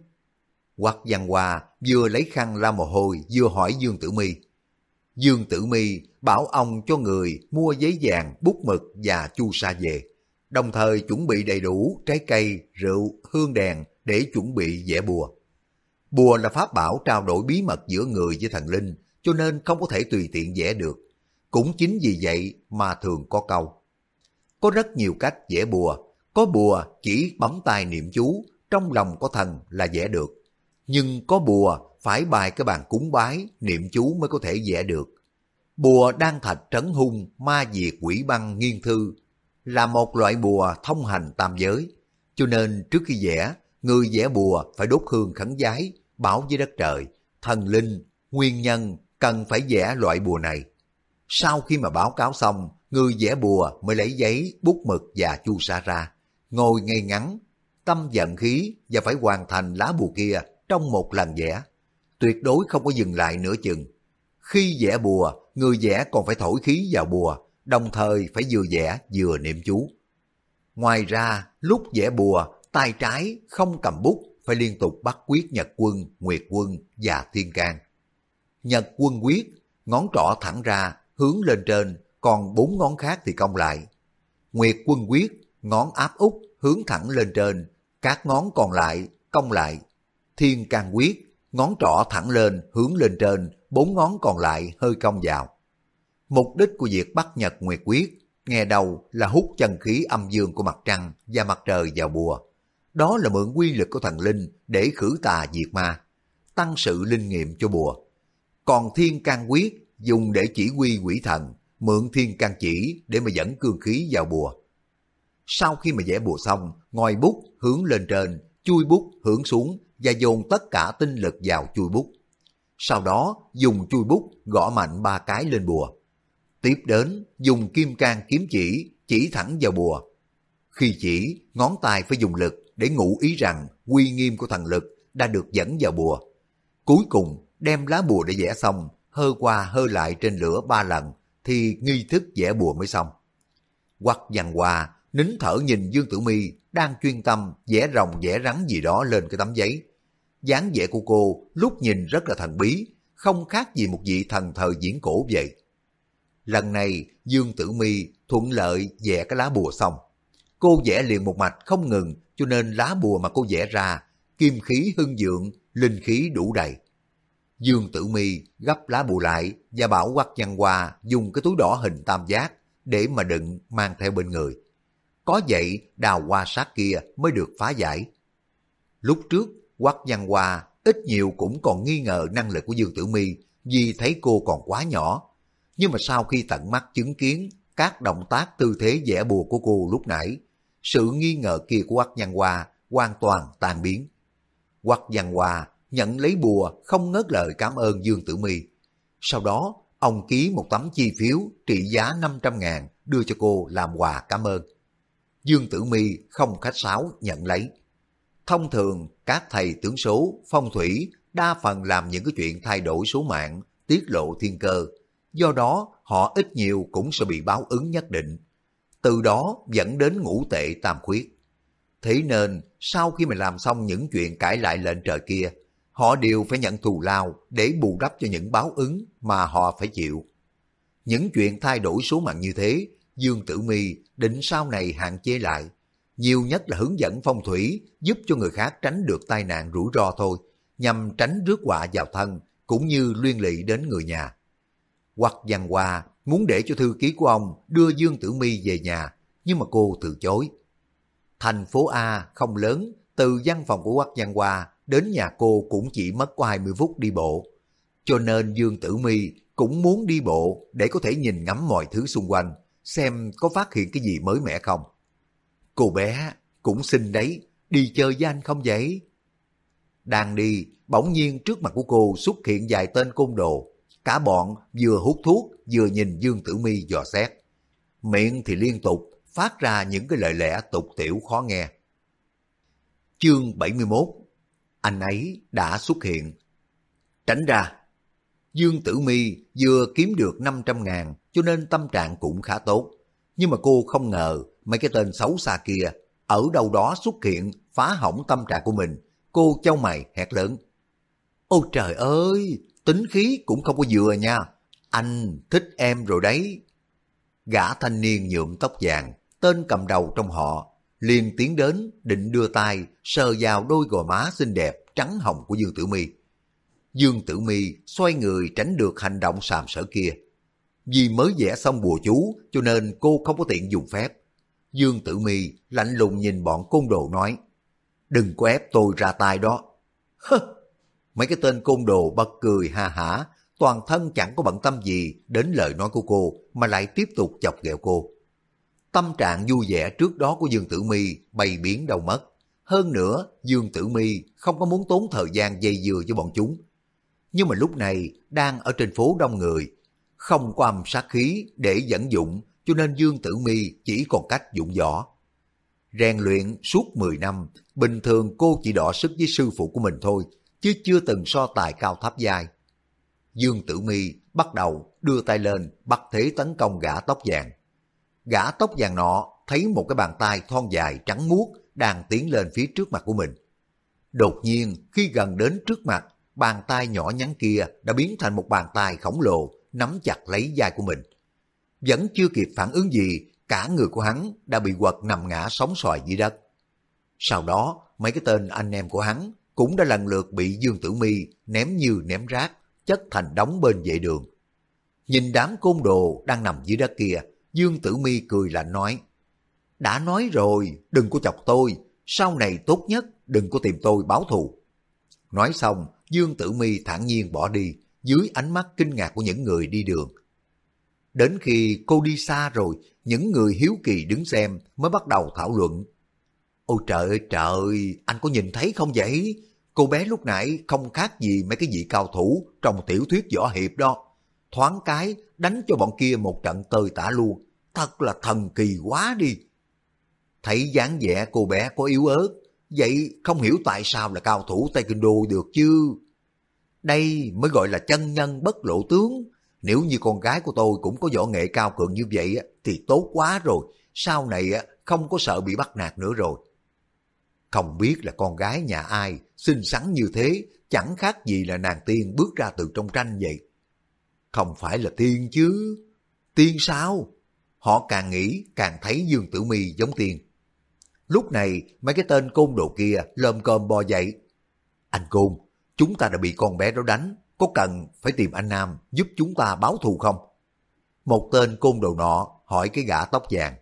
Quắc văn hoa vừa lấy khăn la mồ hôi vừa hỏi Dương Tử Mi. Dương Tử Mi bảo ông cho người mua giấy vàng, bút mực và chu sa về, đồng thời chuẩn bị đầy đủ trái cây, rượu, hương đèn để chuẩn bị vẽ bùa. Bùa là pháp bảo trao đổi bí mật giữa người với thần linh, cho nên không có thể tùy tiện vẽ được. Cũng chính vì vậy mà thường có câu. Có rất nhiều cách vẽ bùa, có bùa chỉ bấm tay niệm chú, trong lòng có thần là vẽ được. Nhưng có bùa phải bài cái bàn cúng bái, niệm chú mới có thể vẽ được. Bùa đan thạch trấn hung, ma diệt quỷ băng nghiên thư là một loại bùa thông hành tam giới. Cho nên trước khi vẽ, người vẽ bùa phải đốt hương khấn giái, bảo với đất trời, thần linh, nguyên nhân cần phải vẽ loại bùa này. Sau khi mà báo cáo xong, người vẽ bùa mới lấy giấy, bút mực và chu sa ra, ngồi ngay ngắn, tâm giận khí và phải hoàn thành lá bùa kia trong một lần vẽ. Tuyệt đối không có dừng lại nửa chừng. Khi vẽ bùa, người vẽ còn phải thổi khí vào bùa, đồng thời phải vừa vẽ vừa niệm chú. Ngoài ra, lúc vẽ bùa, tay trái không cầm bút, phải liên tục bắt quyết nhật quân, nguyệt quân và thiên can. Nhật quân quyết, ngón trỏ thẳng ra, hướng lên trên, còn bốn ngón khác thì cong lại. Nguyệt quân quyết, ngón áp út, hướng thẳng lên trên, các ngón còn lại, cong lại. Thiên can quyết, ngón trỏ thẳng lên, hướng lên trên, bốn ngón còn lại hơi cong vào. Mục đích của việc bắt nhật nguyệt quyết, nghe đầu là hút chân khí âm dương của mặt trăng và mặt trời vào bùa. Đó là mượn quy lực của thần linh để khử tà diệt ma, tăng sự linh nghiệm cho bùa. Còn thiên can quyết dùng để chỉ huy quỷ thần, mượn thiên can chỉ để mà dẫn cương khí vào bùa. Sau khi mà vẽ bùa xong, ngòi bút hướng lên trên, chui bút hướng xuống và dồn tất cả tinh lực vào chui bút. Sau đó dùng chui bút gõ mạnh ba cái lên bùa. Tiếp đến dùng kim can kiếm chỉ chỉ thẳng vào bùa. Khi chỉ, ngón tay phải dùng lực để ngụ ý rằng quy nghiêm của thần lực đã được dẫn vào bùa. Cuối cùng đem lá bùa để vẽ xong, hơ qua hơ lại trên lửa ba lần thì nghi thức vẽ bùa mới xong. Quắc dằn hòa nín thở nhìn Dương Tử Mi đang chuyên tâm vẽ rồng vẽ rắn gì đó lên cái tấm giấy. dáng vẽ của cô lúc nhìn rất là thần bí, không khác gì một vị thần thờ diễn cổ vậy. Lần này Dương Tử Mi thuận lợi vẽ cái lá bùa xong. Cô vẽ liền một mạch không ngừng cho nên lá bùa mà cô vẽ ra kim khí hưng dượng, linh khí đủ đầy. Dương Tử Mi gấp lá bùa lại và bảo Quắc Văn Hoa dùng cái túi đỏ hình tam giác để mà đựng mang theo bên người. Có vậy đào hoa sát kia mới được phá giải. Lúc trước Quắc Văn Hoa ít nhiều cũng còn nghi ngờ năng lực của Dương Tử Mi vì thấy cô còn quá nhỏ. Nhưng mà sau khi tận mắt chứng kiến các động tác tư thế vẽ bùa của cô lúc nãy, sự nghi ngờ kia của Quắc Văn Hoa hoàn toàn tan biến. Quắc Văn Hoa nhận lấy bùa không ngớt lời cảm ơn Dương Tử Mi. Sau đó, ông ký một tấm chi phiếu trị giá 500 ngàn đưa cho cô làm quà cảm ơn. Dương Tử Mi không khách sáo nhận lấy. Thông thường, các thầy tướng số, phong thủy đa phần làm những cái chuyện thay đổi số mạng, tiết lộ thiên cơ. Do đó, họ ít nhiều cũng sẽ bị báo ứng nhất định. Từ đó dẫn đến ngũ tệ tam khuyết. Thế nên, sau khi mà làm xong những chuyện cãi lại lệnh trời kia, họ đều phải nhận thù lao để bù đắp cho những báo ứng mà họ phải chịu. Những chuyện thay đổi số mạng như thế, Dương Tử Mi định sau này hạn chế lại. Nhiều nhất là hướng dẫn phong thủy giúp cho người khác tránh được tai nạn rủi ro thôi, nhằm tránh rước họa vào thân cũng như liên lụy đến người nhà. Hoặc văn hoa muốn để cho thư ký của ông đưa Dương Tử Mi về nhà, nhưng mà cô từ chối. Thành phố A không lớn, từ văn phòng của Quách Văn Hoa đến nhà cô cũng chỉ mất có 20 phút đi bộ. Cho nên Dương Tử Mi cũng muốn đi bộ để có thể nhìn ngắm mọi thứ xung quanh, xem có phát hiện cái gì mới mẻ không. Cô bé cũng xinh đấy, đi chơi với anh không vậy? Đang đi, bỗng nhiên trước mặt của cô xuất hiện vài tên côn đồ. Cả bọn vừa hút thuốc, vừa nhìn Dương Tử Mi dò xét. Miệng thì liên tục phát ra những cái lời lẽ tục tiểu khó nghe. Chương 71 Anh ấy đã xuất hiện. Tránh ra. Dương Tử Mi vừa kiếm được 500 ngàn cho nên tâm trạng cũng khá tốt. Nhưng mà cô không ngờ mấy cái tên xấu xa kia ở đâu đó xuất hiện phá hỏng tâm trạng của mình. Cô châu mày hét lớn. Ôi trời ơi, tính khí cũng không có vừa nha. Anh thích em rồi đấy. Gã thanh niên nhuộm tóc vàng, tên cầm đầu trong họ, liền tiến đến định đưa tay sờ vào đôi gò má xinh đẹp trắng hồng của Dương Tử Mi. Dương Tử Mi xoay người tránh được hành động sàm sở kia. Vì mới vẽ xong bùa chú cho nên cô không có tiện dùng phép. Dương Tử Mi lạnh lùng nhìn bọn côn đồ nói, đừng có ép tôi ra tay đó. Hơ! Mấy cái tên côn đồ bật cười ha hả, toàn thân chẳng có bận tâm gì đến lời nói của cô mà lại tiếp tục chọc ghẹo cô. Tâm trạng vui vẻ trước đó của Dương Tử Mi bay biến đâu mất. Hơn nữa, Dương Tử Mi không có muốn tốn thời gian dây dừa cho bọn chúng. Nhưng mà lúc này đang ở trên phố đông người, không có âm sát khí để dẫn dụng, cho nên Dương Tử Mi chỉ còn cách dụng võ. Rèn luyện suốt 10 năm, bình thường cô chỉ đọ sức với sư phụ của mình thôi, chứ chưa từng so tài cao thấp dài. Dương Tử Mi bắt đầu đưa tay lên bắt thế tấn công gã tóc vàng. Gã tóc vàng nọ thấy một cái bàn tay thon dài trắng muốt đang tiến lên phía trước mặt của mình. Đột nhiên khi gần đến trước mặt, bàn tay nhỏ nhắn kia đã biến thành một bàn tay khổng lồ nắm chặt lấy vai của mình. Vẫn chưa kịp phản ứng gì, cả người của hắn đã bị quật nằm ngã sóng xoài dưới đất. Sau đó, mấy cái tên anh em của hắn cũng đã lần lượt bị Dương Tử Mi ném như ném rác, chất thành đống bên vệ đường. Nhìn đám côn đồ đang nằm dưới đất kia, Dương Tử Mi cười lạnh nói, đã nói rồi, đừng có chọc tôi, sau này tốt nhất đừng có tìm tôi báo thù. Nói xong, Dương Tử Mi thản nhiên bỏ đi, dưới ánh mắt kinh ngạc của những người đi đường. Đến khi cô đi xa rồi, những người hiếu kỳ đứng xem mới bắt đầu thảo luận. Ôi trời ơi trời, anh có nhìn thấy không vậy? Cô bé lúc nãy không khác gì mấy cái vị cao thủ trong tiểu thuyết võ hiệp đó. Thoáng cái đánh cho bọn kia một trận tơi tả luôn. Thật là thần kỳ quá đi. Thấy dáng vẻ cô bé có yếu ớt, vậy không hiểu tại sao là cao thủ taekwondo được chứ. Đây mới gọi là chân nhân bất lộ tướng. Nếu như con gái của tôi cũng có võ nghệ cao cường như vậy thì tốt quá rồi. Sau này không có sợ bị bắt nạt nữa rồi. Không biết là con gái nhà ai, xinh xắn như thế, chẳng khác gì là nàng tiên bước ra từ trong tranh vậy. Không phải là tiên chứ. Tiên sao? Họ càng nghĩ càng thấy Dương Tử Mi giống tiên. Lúc này mấy cái tên côn đồ kia lơm cơm bò dậy. Anh côn, chúng ta đã bị con bé đó đánh, có cần phải tìm anh Nam giúp chúng ta báo thù không? Một tên côn đồ nọ hỏi cái gã tóc vàng.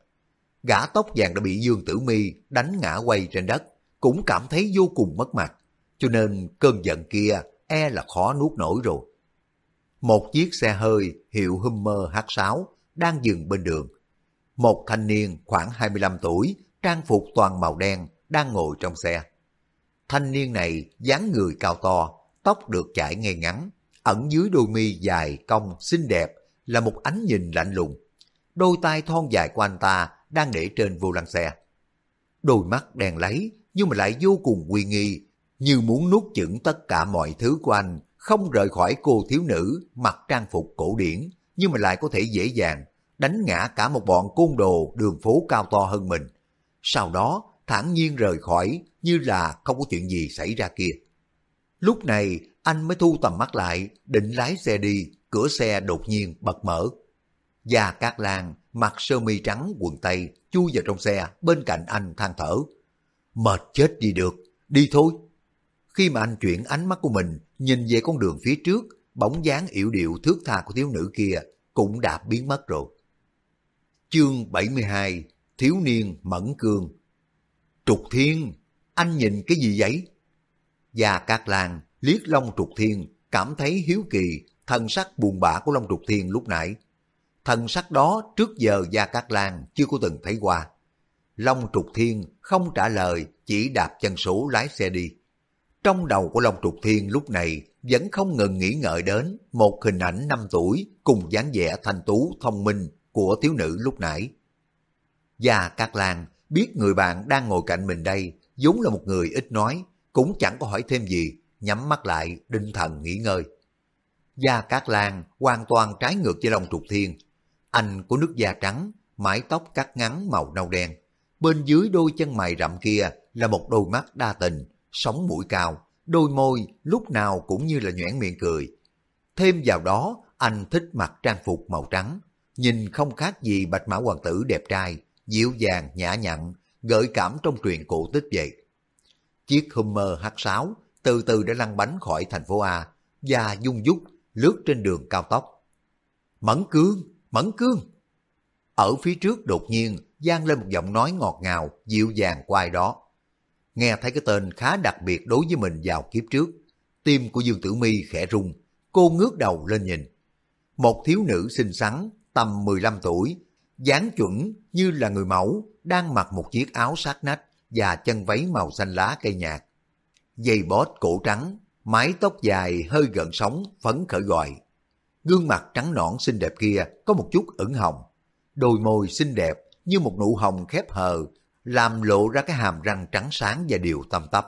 Gã tóc vàng đã bị Dương Tử Mi đánh ngã quay trên đất, cũng cảm thấy vô cùng mất mặt, cho nên cơn giận kia e là khó nuốt nổi rồi. Một chiếc xe hơi hiệu Hummer H6 đang dừng bên đường. Một thanh niên khoảng 25 tuổi, trang phục toàn màu đen, đang ngồi trong xe. Thanh niên này dáng người cao to, tóc được chải ngay ngắn, ẩn dưới đôi mi dài cong xinh đẹp là một ánh nhìn lạnh lùng. Đôi tay thon dài của anh ta đang để trên vô lăng xe. Đôi mắt đèn lấy, nhưng mà lại vô cùng uy nghi, như muốn nuốt chửng tất cả mọi thứ của anh, không rời khỏi cô thiếu nữ mặc trang phục cổ điển, nhưng mà lại có thể dễ dàng đánh ngã cả một bọn côn đồ đường phố cao to hơn mình. Sau đó, thản nhiên rời khỏi như là không có chuyện gì xảy ra kia. Lúc này, anh mới thu tầm mắt lại, định lái xe đi, cửa xe đột nhiên bật mở. Gia Cát Lan mặc sơ mi trắng quần tây chui vào trong xe bên cạnh anh than thở. Mệt chết đi được, đi thôi. Khi mà anh chuyển ánh mắt của mình nhìn về con đường phía trước, bóng dáng yểu điệu thước tha của thiếu nữ kia cũng đã biến mất rồi. Chương 72 Thiếu niên Mẫn Cương Trục Thiên, anh nhìn cái gì vậy? Gia Cát Lan liếc Long Trục Thiên, cảm thấy hiếu kỳ thần sắc buồn bã của Long Trục Thiên lúc nãy. Thần sắc đó trước giờ Gia Cát Lan chưa có từng thấy qua. Long Trục Thiên không trả lời, chỉ đạp chân số lái xe đi. Trong đầu của Long Trục Thiên lúc này vẫn không ngừng nghĩ ngợi đến một hình ảnh năm tuổi cùng dáng vẻ thanh tú thông minh của thiếu nữ lúc nãy. Gia Cát Lan biết người bạn đang ngồi cạnh mình đây vốn là một người ít nói, cũng chẳng có hỏi thêm gì, nhắm mắt lại, định thần nghỉ ngơi. Gia Cát Lan hoàn toàn trái ngược với Long Trục Thiên. Anh của nước da trắng, mái tóc cắt ngắn màu nâu đen. Bên dưới đôi chân mày rậm kia là một đôi mắt đa tình, sống mũi cao, đôi môi lúc nào cũng như là nhoẻn miệng cười. Thêm vào đó, anh thích mặc trang phục màu trắng, nhìn không khác gì bạch mã hoàng tử đẹp trai, dịu dàng, nhã nhặn, gợi cảm trong truyền cổ tích vậy. Chiếc Hummer H6 từ từ đã lăn bánh khỏi thành phố A và dung dút lướt trên đường cao tốc. Mẫn cương, mẫn cương. Ở phía trước đột nhiên gian lên một giọng nói ngọt ngào, dịu dàng quay đó. Nghe thấy cái tên khá đặc biệt đối với mình vào kiếp trước, tim của Dương Tử Mi khẽ rung, cô ngước đầu lên nhìn. Một thiếu nữ xinh xắn, tầm 15 tuổi, dáng chuẩn như là người mẫu, đang mặc một chiếc áo sát nách và chân váy màu xanh lá cây nhạt. Dây bót cổ trắng, mái tóc dài hơi gợn sóng, phấn khởi gọi. Gương mặt trắng nõn xinh đẹp kia có một chút ửng hồng. Đôi môi xinh đẹp như một nụ hồng khép hờ, làm lộ ra cái hàm răng trắng sáng và điều tâm tấp.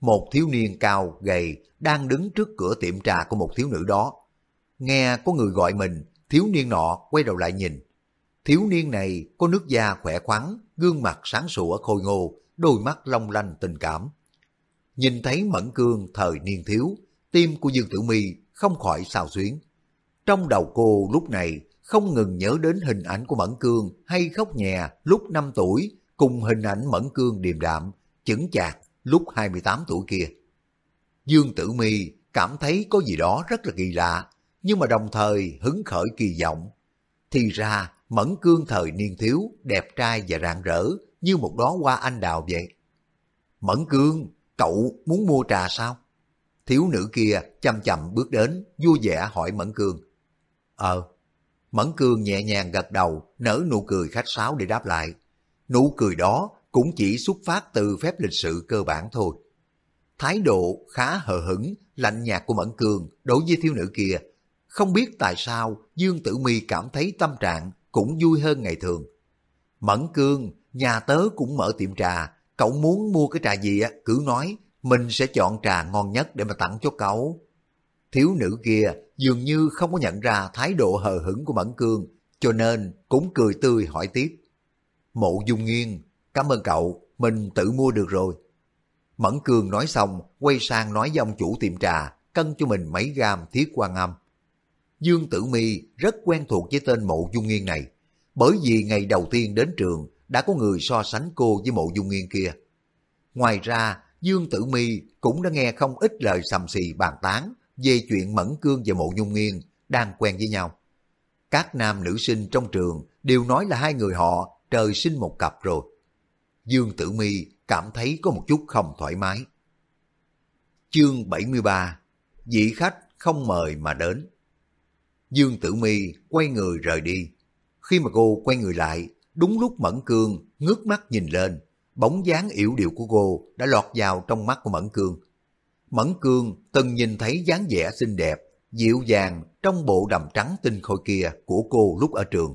Một thiếu niên cao, gầy, đang đứng trước cửa tiệm trà của một thiếu nữ đó. Nghe có người gọi mình, thiếu niên nọ quay đầu lại nhìn. Thiếu niên này có nước da khỏe khoắn, gương mặt sáng sủa khôi ngô, đôi mắt long lanh tình cảm. Nhìn thấy Mẫn Cương thời niên thiếu, tim của Dương Tử Mi không khỏi xào xuyến. Trong đầu cô lúc này không ngừng nhớ đến hình ảnh của Mẫn Cương hay khóc nhè lúc 5 tuổi cùng hình ảnh Mẫn Cương điềm đạm, chững chạc lúc 28 tuổi kia. Dương Tử Mi cảm thấy có gì đó rất là kỳ lạ, nhưng mà đồng thời hứng khởi kỳ vọng. Thì ra Mẫn Cương thời niên thiếu, đẹp trai và rạng rỡ như một đóa hoa anh đào vậy. Mẫn Cương, cậu muốn mua trà sao? Thiếu nữ kia chậm chậm bước đến, vui vẻ hỏi Mẫn Cương. Ờ. Mẫn Cương nhẹ nhàng gật đầu, nở nụ cười khách sáo để đáp lại. Nụ cười đó cũng chỉ xuất phát từ phép lịch sự cơ bản thôi. Thái độ khá hờ hững, lạnh nhạt của Mẫn Cương đối với thiếu nữ kia. Không biết tại sao Dương Tử Mi cảm thấy tâm trạng cũng vui hơn ngày thường. Mẫn Cương, nhà tớ cũng mở tiệm trà, cậu muốn mua cái trà gì á, cứ nói, mình sẽ chọn trà ngon nhất để mà tặng cho cậu. Thiếu nữ kia dường như không có nhận ra thái độ hờ hững của Mẫn Cương, cho nên cũng cười tươi hỏi tiếp. Mộ Dung Nghiên, cảm ơn cậu, mình tự mua được rồi. Mẫn Cương nói xong, quay sang nói với ông chủ tiệm trà, cân cho mình mấy gam thiết quan âm. Dương Tử Mi rất quen thuộc với tên Mộ Dung Nghiên này, bởi vì ngày đầu tiên đến trường đã có người so sánh cô với Mộ Dung Nghiên kia. Ngoài ra, Dương Tử Mi cũng đã nghe không ít lời sầm xì bàn tán về chuyện Mẫn Cương và Mộ Nhung Nghiên đang quen với nhau. Các nam nữ sinh trong trường đều nói là hai người họ trời sinh một cặp rồi. Dương Tử Mi cảm thấy có một chút không thoải mái. Chương 73 Vị khách không mời mà đến Dương Tử Mi quay người rời đi. Khi mà cô quay người lại, đúng lúc Mẫn Cương ngước mắt nhìn lên, bóng dáng yểu điệu của cô đã lọt vào trong mắt của Mẫn Cương. Mẫn Cương từng nhìn thấy dáng vẻ xinh đẹp, dịu dàng trong bộ đầm trắng tinh khôi kia của cô lúc ở trường.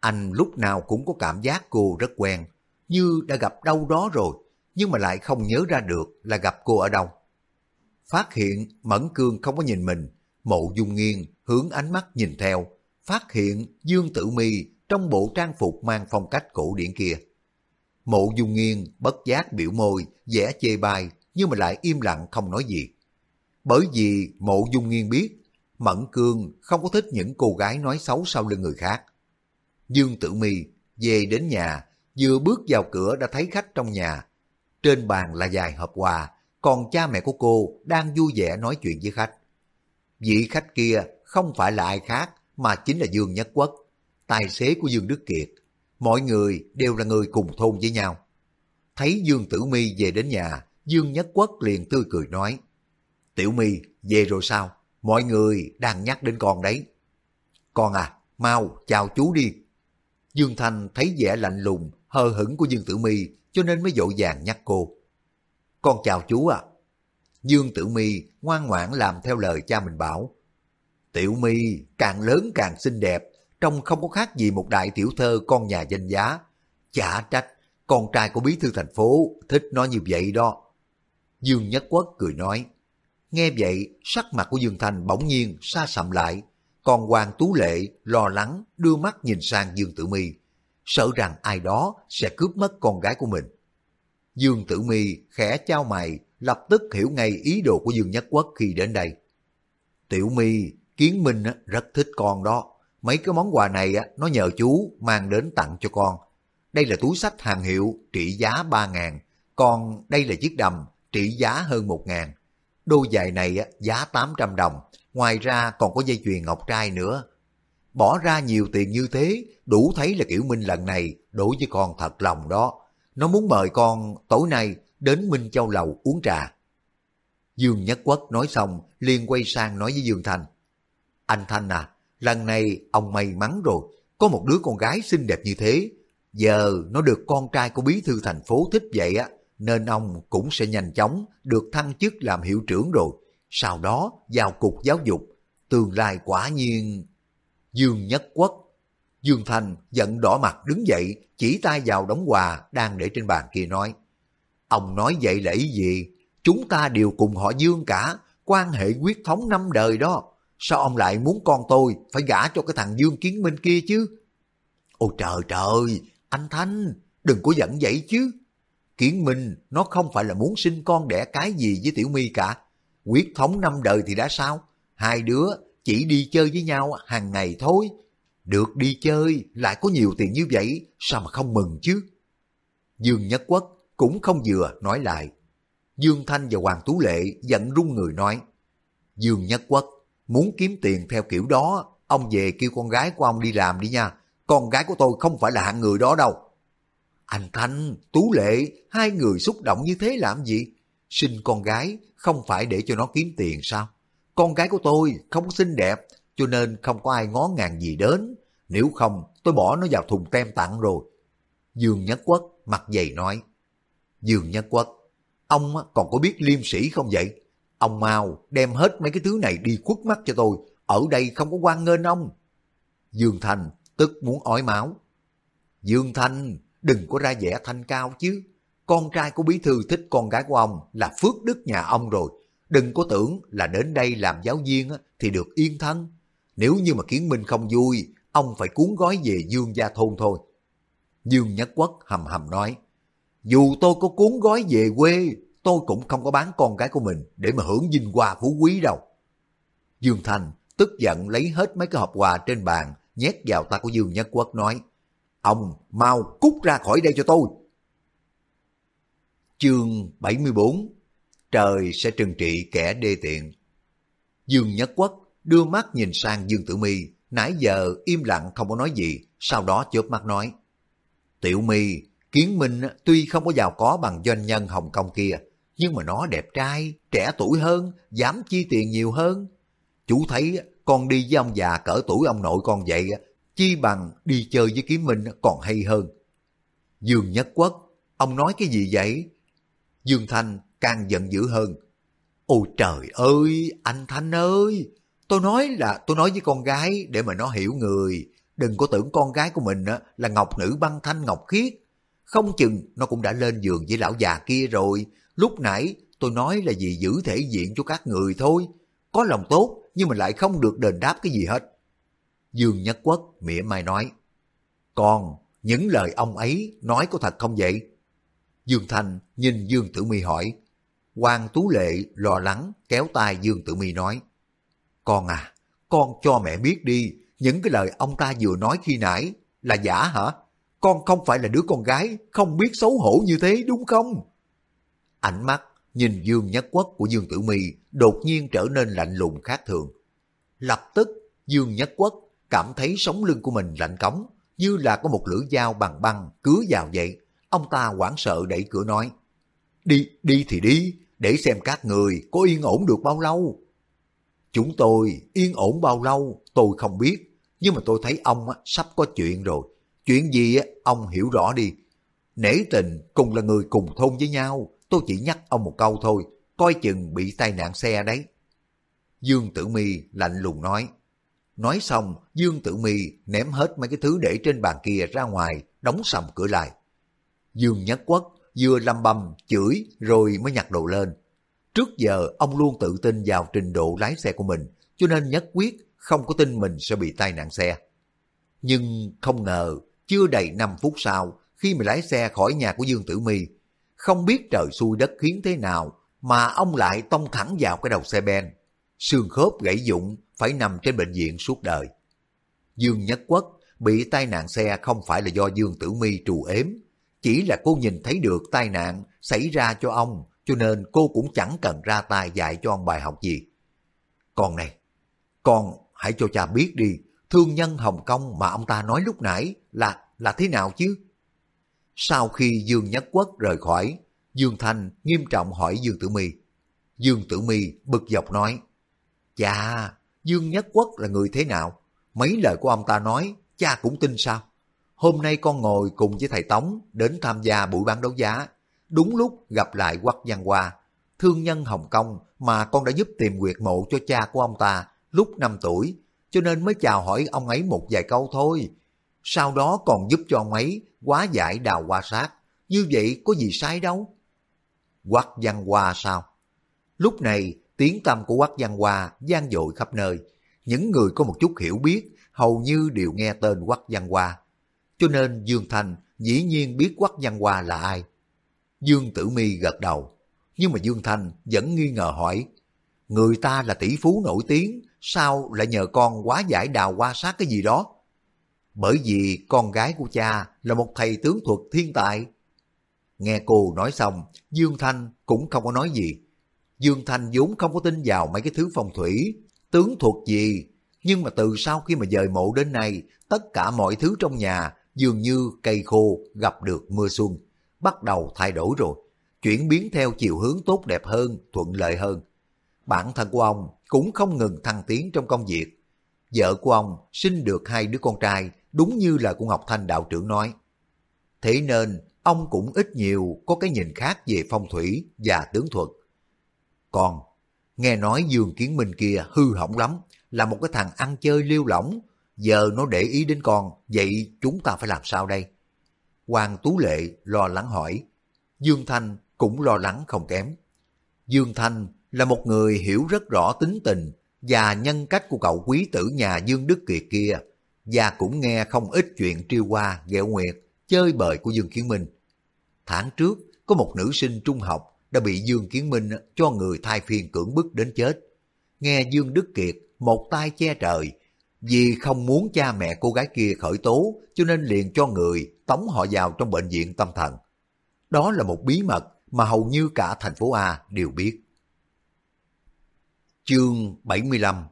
Anh lúc nào cũng có cảm giác cô rất quen, như đã gặp đâu đó rồi, nhưng mà lại không nhớ ra được là gặp cô ở đâu. Phát hiện Mẫn Cương không có nhìn mình, mộ dung nghiêng hướng ánh mắt nhìn theo, phát hiện Dương Tử Mi trong bộ trang phục mang phong cách cổ điển kia. Mộ dung nghiêng bất giác biểu môi, vẽ chê bai, nhưng mà lại im lặng không nói gì. Bởi vì mộ dung nghiên biết, Mẫn Cương không có thích những cô gái nói xấu sau lưng người khác. Dương Tử Mi về đến nhà, vừa bước vào cửa đã thấy khách trong nhà. Trên bàn là vài hộp quà, còn cha mẹ của cô đang vui vẻ nói chuyện với khách. Vị khách kia không phải là ai khác mà chính là Dương Nhất Quốc, tài xế của Dương Đức Kiệt. Mọi người đều là người cùng thôn với nhau. Thấy Dương Tử Mi về đến nhà, Dương Nhất Quốc liền tươi cười nói, Tiểu My về rồi sao? Mọi người đang nhắc đến con đấy. Con à, mau chào chú đi. Dương Thanh thấy vẻ lạnh lùng, hờ hững của Dương Tử My cho nên mới dội vàng nhắc cô. Con chào chú à. Dương Tử My ngoan ngoãn làm theo lời cha mình bảo. Tiểu My càng lớn càng xinh đẹp, trông không có khác gì một đại tiểu thơ con nhà danh giá. Chả trách, con trai của bí thư thành phố thích nó như vậy đó. Dương Nhất Quốc cười nói. Nghe vậy, sắc mặt của Dương Thành bỗng nhiên xa sầm lại, còn Hoàng Tú Lệ lo lắng đưa mắt nhìn sang Dương Tử Mi, sợ rằng ai đó sẽ cướp mất con gái của mình. Dương Tử Mi khẽ trao mày, lập tức hiểu ngay ý đồ của Dương Nhất Quốc khi đến đây. Tiểu Mi, Kiến Minh rất thích con đó. Mấy cái món quà này nó nhờ chú mang đến tặng cho con. Đây là túi sách hàng hiệu trị giá 3 ngàn, còn đây là chiếc đầm trị giá hơn 1 ngàn. Đôi giày này giá 800 đồng, ngoài ra còn có dây chuyền ngọc trai nữa. Bỏ ra nhiều tiền như thế, đủ thấy là kiểu Minh lần này đối với con thật lòng đó. Nó muốn mời con tối nay đến Minh Châu Lầu uống trà. Dương Nhất Quốc nói xong, liền quay sang nói với Dương Thanh. Anh Thanh à, lần này ông may mắn rồi, có một đứa con gái xinh đẹp như thế. Giờ nó được con trai của bí thư thành phố thích vậy á, nên ông cũng sẽ nhanh chóng được thăng chức làm hiệu trưởng rồi, sau đó vào cục giáo dục, tương lai quả nhiên... Dương Nhất Quốc Dương Thành giận đỏ mặt đứng dậy, chỉ tay vào đống quà đang để trên bàn kia nói. Ông nói vậy là ý gì? Chúng ta đều cùng họ Dương cả, quan hệ quyết thống năm đời đó. Sao ông lại muốn con tôi phải gả cho cái thằng Dương Kiến Minh kia chứ? Ôi trời trời, anh Thanh, đừng có giận vậy chứ. Kiến Minh nó không phải là muốn sinh con đẻ cái gì với Tiểu My cả. Quyết thống năm đời thì đã sao? Hai đứa chỉ đi chơi với nhau hàng ngày thôi. Được đi chơi lại có nhiều tiền như vậy, sao mà không mừng chứ? Dương Nhất Quốc cũng không vừa nói lại. Dương Thanh và Hoàng Tú Lệ giận run người nói. Dương Nhất Quốc muốn kiếm tiền theo kiểu đó, ông về kêu con gái của ông đi làm đi nha. Con gái của tôi không phải là hạng người đó đâu. Anh Thanh, Tú Lệ, hai người xúc động như thế làm gì? Sinh con gái không phải để cho nó kiếm tiền sao? Con gái của tôi không có xinh đẹp, cho nên không có ai ngó ngàng gì đến. Nếu không, tôi bỏ nó vào thùng tem tặng rồi. Dương Nhất Quốc mặt dày nói. Dương Nhất Quốc, ông còn có biết liêm sĩ không vậy? Ông mau đem hết mấy cái thứ này đi khuất mắt cho tôi, ở đây không có quan nghênh ông. Dương Thành tức muốn ói máu. Dương Thành, đừng có ra vẻ thanh cao chứ. Con trai của bí thư thích con gái của ông là phước đức nhà ông rồi. Đừng có tưởng là đến đây làm giáo viên thì được yên thân. Nếu như mà kiến minh không vui, ông phải cuốn gói về Dương gia thôn thôi. Dương Nhất Quốc hầm hầm nói, dù tôi có cuốn gói về quê, tôi cũng không có bán con gái của mình để mà hưởng vinh hoa phú quý đâu. Dương Thành tức giận lấy hết mấy cái hộp quà trên bàn, nhét vào tay của Dương Nhất Quốc nói, Ông mau cút ra khỏi đây cho tôi. Chương 74 Trời sẽ trừng trị kẻ đê tiện. Dương Nhất Quốc đưa mắt nhìn sang Dương Tử Mi, nãy giờ im lặng không có nói gì, sau đó chớp mắt nói. Tiểu Mi, Kiến Minh tuy không có giàu có bằng doanh nhân Hồng Kông kia, nhưng mà nó đẹp trai, trẻ tuổi hơn, dám chi tiền nhiều hơn. Chú thấy con đi với ông già cỡ tuổi ông nội con vậy chi bằng đi chơi với Kiếm Minh còn hay hơn. Dương Nhất Quốc, ông nói cái gì vậy? Dương Thanh càng giận dữ hơn. Ôi trời ơi, anh Thanh ơi, tôi nói là tôi nói với con gái để mà nó hiểu người. Đừng có tưởng con gái của mình là ngọc nữ băng thanh ngọc khiết. không chừng nó cũng đã lên giường với lão già kia rồi. Lúc nãy tôi nói là vì giữ thể diện cho các người thôi. Có lòng tốt nhưng mà lại không được đền đáp cái gì hết. Dương Nhất Quốc mỉa mai nói, Còn những lời ông ấy nói có thật không vậy? Dương Thanh nhìn Dương Tử Mi hỏi. Hoàng Tú Lệ lo lắng kéo tay Dương Tử Mi nói, Con à, con cho mẹ biết đi, những cái lời ông ta vừa nói khi nãy là giả hả? Con không phải là đứa con gái, không biết xấu hổ như thế đúng không? Ánh mắt nhìn Dương Nhất Quốc của Dương Tử Mi đột nhiên trở nên lạnh lùng khác thường. Lập tức Dương Nhất Quốc cảm thấy sống lưng của mình lạnh cống, như là có một lưỡi dao bằng băng cứa vào vậy. Ông ta hoảng sợ đẩy cửa nói, đi, đi thì đi, để xem các người có yên ổn được bao lâu. Chúng tôi yên ổn bao lâu tôi không biết, nhưng mà tôi thấy ông sắp có chuyện rồi. Chuyện gì ông hiểu rõ đi. Nể tình cùng là người cùng thôn với nhau, tôi chỉ nhắc ông một câu thôi, coi chừng bị tai nạn xe đấy. Dương Tử Mi lạnh lùng nói. Nói xong, Dương Tử Mi ném hết mấy cái thứ để trên bàn kia ra ngoài, đóng sầm cửa lại. Dương Nhất Quốc vừa lầm bầm, chửi rồi mới nhặt đồ lên. Trước giờ ông luôn tự tin vào trình độ lái xe của mình, cho nên nhất quyết không có tin mình sẽ bị tai nạn xe. Nhưng không ngờ, chưa đầy 5 phút sau, khi mà lái xe khỏi nhà của Dương Tử Mi, không biết trời xui đất khiến thế nào mà ông lại tông thẳng vào cái đầu xe ben. Xương khớp gãy dụng, phải nằm trên bệnh viện suốt đời. Dương Nhất Quốc bị tai nạn xe không phải là do Dương Tử Mi trù ếm, chỉ là cô nhìn thấy được tai nạn xảy ra cho ông, cho nên cô cũng chẳng cần ra tay dạy cho ông bài học gì. Con này, con hãy cho cha biết đi, thương nhân Hồng Kông mà ông ta nói lúc nãy là là thế nào chứ? Sau khi Dương Nhất Quốc rời khỏi, Dương Thanh nghiêm trọng hỏi Dương Tử Mi. Dương Tử Mi bực dọc nói, Chà, Dương Nhất Quốc là người thế nào? Mấy lời của ông ta nói, cha cũng tin sao? Hôm nay con ngồi cùng với thầy Tống đến tham gia buổi bán đấu giá. Đúng lúc gặp lại Quách Văn Hoa, thương nhân Hồng Kông mà con đã giúp tìm quyệt mộ cho cha của ông ta lúc 5 tuổi, cho nên mới chào hỏi ông ấy một vài câu thôi. Sau đó còn giúp cho ông ấy quá giải đào hoa sát. Như vậy có gì sai đâu. Quách Văn Hoa sao? Lúc này tiếng tâm của Quách Văn Hoa gian dội khắp nơi. Những người có một chút hiểu biết hầu như đều nghe tên Quách Văn Hoa. Cho nên Dương Thành dĩ nhiên biết Quách Văn Hoa là ai. Dương Tử Mi gật đầu. Nhưng mà Dương Thành vẫn nghi ngờ hỏi. Người ta là tỷ phú nổi tiếng, sao lại nhờ con quá giải đào hoa sát cái gì đó? Bởi vì con gái của cha là một thầy tướng thuật thiên tài. Nghe cô nói xong, Dương Thanh cũng không có nói gì. Dương Thanh vốn không có tin vào mấy cái thứ phong thủy, tướng thuật gì. Nhưng mà từ sau khi mà dời mộ đến nay, tất cả mọi thứ trong nhà dường như cây khô gặp được mưa xuân, bắt đầu thay đổi rồi, chuyển biến theo chiều hướng tốt đẹp hơn, thuận lợi hơn. Bản thân của ông cũng không ngừng thăng tiến trong công việc. Vợ của ông sinh được hai đứa con trai đúng như là của Ngọc Thanh đạo trưởng nói. Thế nên ông cũng ít nhiều có cái nhìn khác về phong thủy và tướng thuật. Còn, nghe nói Dương Kiến Minh kia hư hỏng lắm, là một cái thằng ăn chơi liêu lỏng, giờ nó để ý đến con, vậy chúng ta phải làm sao đây? Hoàng Tú Lệ lo lắng hỏi, Dương Thanh cũng lo lắng không kém. Dương Thanh là một người hiểu rất rõ tính tình và nhân cách của cậu quý tử nhà Dương Đức Kiệt kia, và cũng nghe không ít chuyện triêu hoa, ghẹo nguyệt, chơi bời của Dương Kiến Minh. Tháng trước, có một nữ sinh trung học đã bị Dương Kiến Minh cho người thai phiên cưỡng bức đến chết. Nghe Dương Đức Kiệt một tay che trời, vì không muốn cha mẹ cô gái kia khởi tố cho nên liền cho người tống họ vào trong bệnh viện tâm thần. Đó là một bí mật mà hầu như cả thành phố A đều biết. Chương 75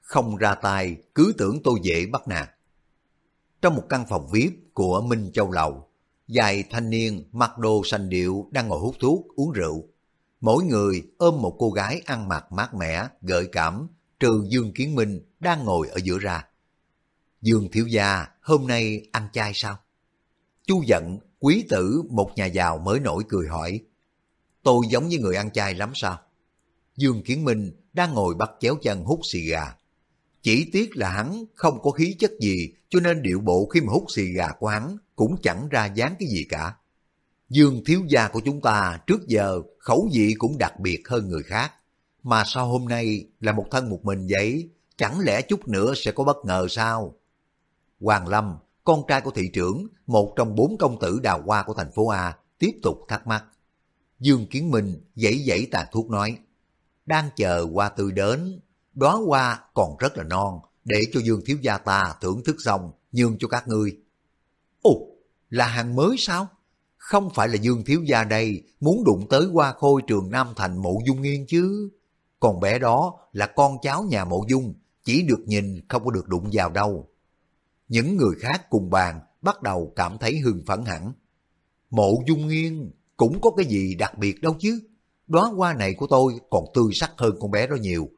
Không ra tay, cứ tưởng tôi dễ bắt nạt. Trong một căn phòng VIP của Minh Châu Lầu, vài thanh niên mặc đồ sành điệu đang ngồi hút thuốc, uống rượu. Mỗi người ôm một cô gái ăn mặc mát mẻ, gợi cảm, trừ Dương Kiến Minh đang ngồi ở giữa ra. Dương Thiếu Gia hôm nay ăn chay sao? Chu giận, quý tử một nhà giàu mới nổi cười hỏi. Tôi giống như người ăn chay lắm sao? Dương Kiến Minh đang ngồi bắt chéo chân hút xì gà. Chỉ tiếc là hắn không có khí chất gì cho nên điệu bộ khi mà hút xì gà của hắn cũng chẳng ra dáng cái gì cả. Dương thiếu gia của chúng ta trước giờ khẩu vị cũng đặc biệt hơn người khác. Mà sao hôm nay là một thân một mình vậy? Chẳng lẽ chút nữa sẽ có bất ngờ sao? Hoàng Lâm, con trai của thị trưởng, một trong bốn công tử đào hoa của thành phố A, tiếp tục thắc mắc. Dương Kiến Minh dãy dãy tàn thuốc nói, đang chờ hoa tươi đến, đóa hoa còn rất là non, để cho Dương thiếu gia ta thưởng thức xong, nhường cho các ngươi. Ồ, là hàng mới sao? Không phải là Dương thiếu gia đây muốn đụng tới hoa khôi trường Nam Thành mộ dung nghiên chứ. Còn bé đó là con cháu nhà mộ dung, chỉ được nhìn không có được đụng vào đâu. Những người khác cùng bàn bắt đầu cảm thấy hưng phấn hẳn. Mộ dung nghiên cũng có cái gì đặc biệt đâu chứ. Đóa hoa này của tôi còn tươi sắc hơn con bé đó nhiều.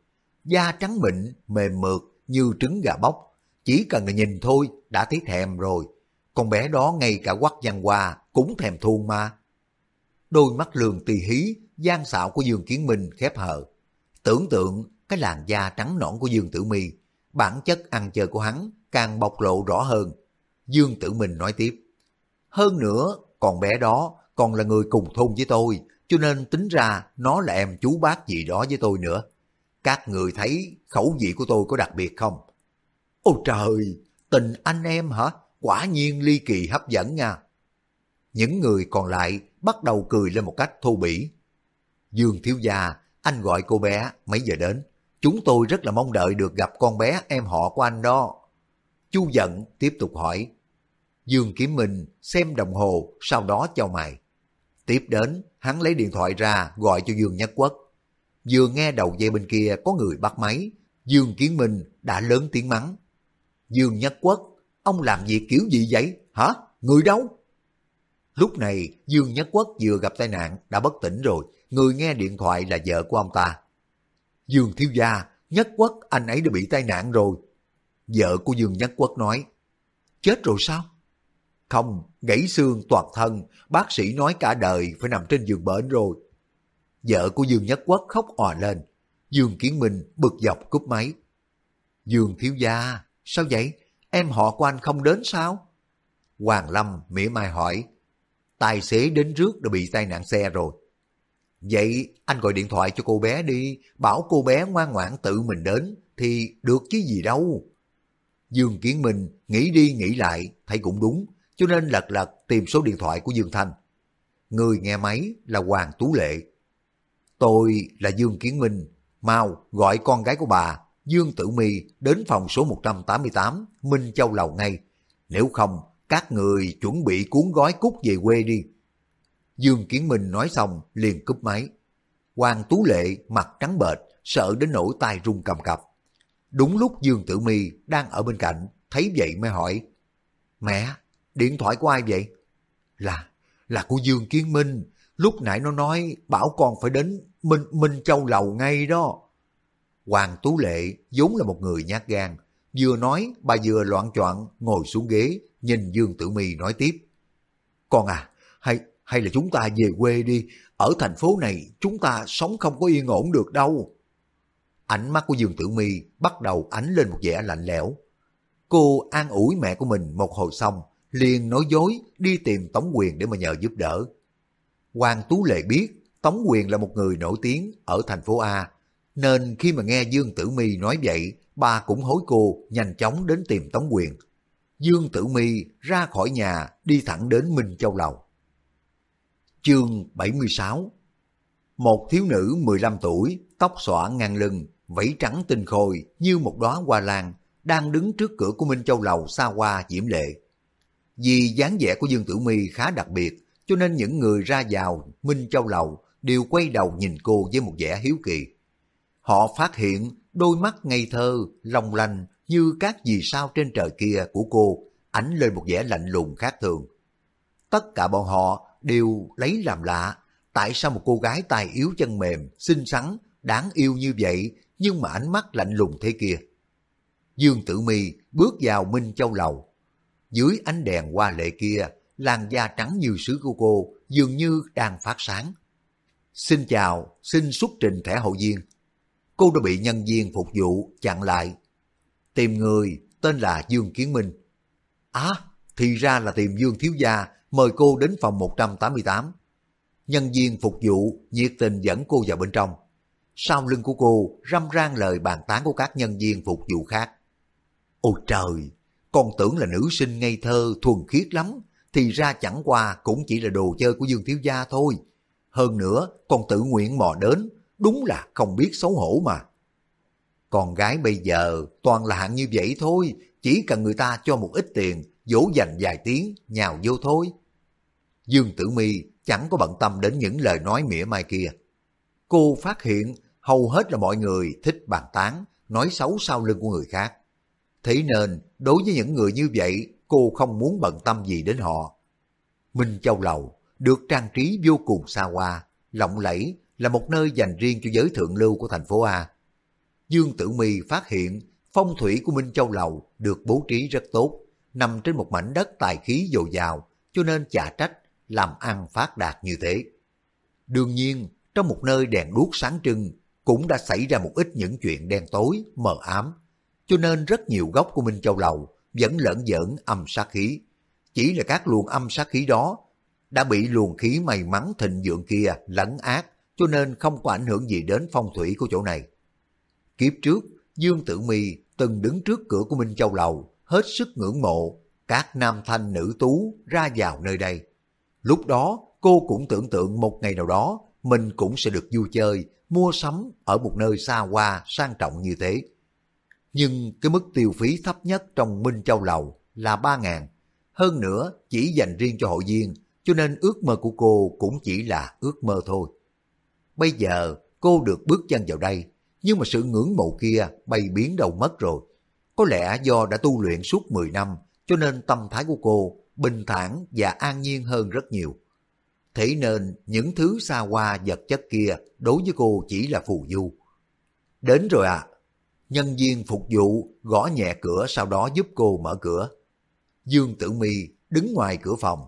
Da trắng mịn, mềm mượt như trứng gà bóc. Chỉ cần là nhìn thôi đã thấy thèm rồi. Con bé đó ngay cả quắc văn hoa cũng thèm thuông mà. Đôi mắt lường tì hí, gian xạo của Dương Kiến Minh khép hờ. Tưởng tượng cái làn da trắng nõn của Dương Tử Mi, bản chất ăn chơi của hắn càng bộc lộ rõ hơn. Dương Tử Minh nói tiếp. Hơn nữa, con bé đó còn là người cùng thôn với tôi, cho nên tính ra nó là em chú bác gì đó với tôi nữa. Các người thấy khẩu vị của tôi có đặc biệt không? Ôi trời, tình anh em hả? Quả nhiên ly kỳ hấp dẫn nha. Những người còn lại bắt đầu cười lên một cách thô bỉ. Dương thiếu gia, anh gọi cô bé mấy giờ đến. Chúng tôi rất là mong đợi được gặp con bé em họ của anh đó. Chu giận tiếp tục hỏi. Dương Kiếm Minh xem đồng hồ, sau đó cho mày. Tiếp đến, hắn lấy điện thoại ra gọi cho Dương Nhất Quốc. Vừa nghe đầu dây bên kia có người bắt máy, Dương Kiến Minh đã lớn tiếng mắng. Dương Nhất Quốc, ông làm việc kiểu gì vậy? Hả? Người đâu? Lúc này Dương Nhất Quốc vừa gặp tai nạn đã bất tỉnh rồi, người nghe điện thoại là vợ của ông ta. Dương Thiếu Gia, Nhất Quốc anh ấy đã bị tai nạn rồi. Vợ của Dương Nhất Quốc nói, chết rồi sao? Không, gãy xương toàn thân, bác sĩ nói cả đời phải nằm trên giường bệnh rồi. Vợ của Dương Nhất Quốc khóc òa lên. Dương Kiến Minh bực dọc cúp máy. Dương Thiếu Gia, sao vậy? Em họ của anh không đến sao? Hoàng Lâm mỉa mai hỏi. Tài xế đến trước đã bị tai nạn xe rồi. Vậy anh gọi điện thoại cho cô bé đi, bảo cô bé ngoan ngoãn tự mình đến, thì được chứ gì đâu. Dương Kiến Minh nghĩ đi nghĩ lại, thấy cũng đúng, cho nên lật lật tìm số điện thoại của Dương Thanh. Người nghe máy là Hoàng Tú Lệ. Tôi là Dương Kiến Minh, mau gọi con gái của bà, Dương Tử My đến phòng số 188, Minh Châu Lầu ngay. Nếu không, các người chuẩn bị cuốn gói cút về quê đi. Dương Kiến Minh nói xong liền cúp máy. Hoàng Tú Lệ mặt trắng bệch, sợ đến nỗi tay run cầm cập. Đúng lúc Dương Tử Mi đang ở bên cạnh, thấy vậy mới hỏi. Mẹ, điện thoại của ai vậy? Là, là của Dương Kiến Minh. Lúc nãy nó nói bảo con phải đến Minh Minh Châu Lầu ngay đó. Hoàng Tú Lệ vốn là một người nhát gan. Vừa nói bà vừa loạn choạng ngồi xuống ghế nhìn Dương Tử Mi nói tiếp. Con à, hay hay là chúng ta về quê đi, ở thành phố này chúng ta sống không có yên ổn được đâu. Ánh mắt của Dương Tử Mi bắt đầu ánh lên một vẻ lạnh lẽo. Cô an ủi mẹ của mình một hồi xong, liền nói dối đi tìm Tống Quyền để mà nhờ giúp đỡ. Hoàng Tú Lệ biết Tống Quyền là một người nổi tiếng ở thành phố A, nên khi mà nghe Dương Tử Mi nói vậy, bà cũng hối cô nhanh chóng đến tìm Tống Quyền. Dương Tử Mi ra khỏi nhà đi thẳng đến Minh Châu Lầu. Chương 76 Một thiếu nữ 15 tuổi, tóc xõa ngang lưng, vẫy trắng tinh khôi như một đóa hoa lan, đang đứng trước cửa của Minh Châu Lầu xa hoa diễm lệ. Vì dáng vẻ của Dương Tử Mi khá đặc biệt, cho nên những người ra vào Minh Châu Lầu đều quay đầu nhìn cô với một vẻ hiếu kỳ. Họ phát hiện đôi mắt ngây thơ, long lanh như các vì sao trên trời kia của cô ánh lên một vẻ lạnh lùng khác thường. Tất cả bọn họ đều lấy làm lạ, tại sao một cô gái tài yếu chân mềm, xinh xắn, đáng yêu như vậy, nhưng mà ánh mắt lạnh lùng thế kia. Dương Tử Mi bước vào Minh Châu Lầu. Dưới ánh đèn hoa lệ kia, làn da trắng như sứ của cô dường như đang phát sáng. Xin chào, xin xuất trình thẻ hậu viên. Cô đã bị nhân viên phục vụ chặn lại. Tìm người tên là Dương Kiến Minh. À, thì ra là tìm Dương Thiếu Gia mời cô đến phòng 188. Nhân viên phục vụ nhiệt tình dẫn cô vào bên trong. Sau lưng của cô râm ran lời bàn tán của các nhân viên phục vụ khác. Ôi trời, con tưởng là nữ sinh ngây thơ thuần khiết lắm, thì ra chẳng qua cũng chỉ là đồ chơi của Dương Thiếu Gia thôi. Hơn nữa, còn tự nguyện mò đến, đúng là không biết xấu hổ mà. Con gái bây giờ toàn là hạng như vậy thôi, chỉ cần người ta cho một ít tiền, dỗ dành vài tiếng, nhào vô thôi. Dương Tử Mi chẳng có bận tâm đến những lời nói mỉa mai kia. Cô phát hiện hầu hết là mọi người thích bàn tán, nói xấu sau lưng của người khác. Thế nên, đối với những người như vậy, cô không muốn bận tâm gì đến họ. Minh Châu Lầu được trang trí vô cùng xa hoa, lộng lẫy, là một nơi dành riêng cho giới thượng lưu của thành phố A. Dương Tử Mi phát hiện phong thủy của Minh Châu Lầu được bố trí rất tốt, nằm trên một mảnh đất tài khí dồi dào, cho nên chả trách làm ăn phát đạt như thế. Đương nhiên, trong một nơi đèn đuốc sáng trưng cũng đã xảy ra một ít những chuyện đen tối, mờ ám, cho nên rất nhiều góc của Minh Châu Lầu vẫn lẫn giỡn âm sát khí. Chỉ là các luồng âm sát khí đó đã bị luồng khí may mắn thịnh dưỡng kia lấn át, cho nên không có ảnh hưởng gì đến phong thủy của chỗ này. Kiếp trước, Dương Tử Mi từng đứng trước cửa của Minh Châu Lầu, hết sức ngưỡng mộ các nam thanh nữ tú ra vào nơi đây. Lúc đó, cô cũng tưởng tượng một ngày nào đó mình cũng sẽ được vui chơi, mua sắm ở một nơi xa hoa, sang trọng như thế. Nhưng cái mức tiêu phí thấp nhất trong Minh Châu Lầu là 3 ngàn. Hơn nữa, chỉ dành riêng cho hội viên, cho nên ước mơ của cô cũng chỉ là ước mơ thôi. Bây giờ, cô được bước chân vào đây, nhưng mà sự ngưỡng mộ kia bay biến đầu mất rồi. Có lẽ do đã tu luyện suốt 10 năm, cho nên tâm thái của cô bình thản và an nhiên hơn rất nhiều. Thế nên những thứ xa hoa vật chất kia đối với cô chỉ là phù du. Đến rồi à? Nhân viên phục vụ gõ nhẹ cửa sau đó giúp cô mở cửa. Dương Tử Mi đứng ngoài cửa phòng.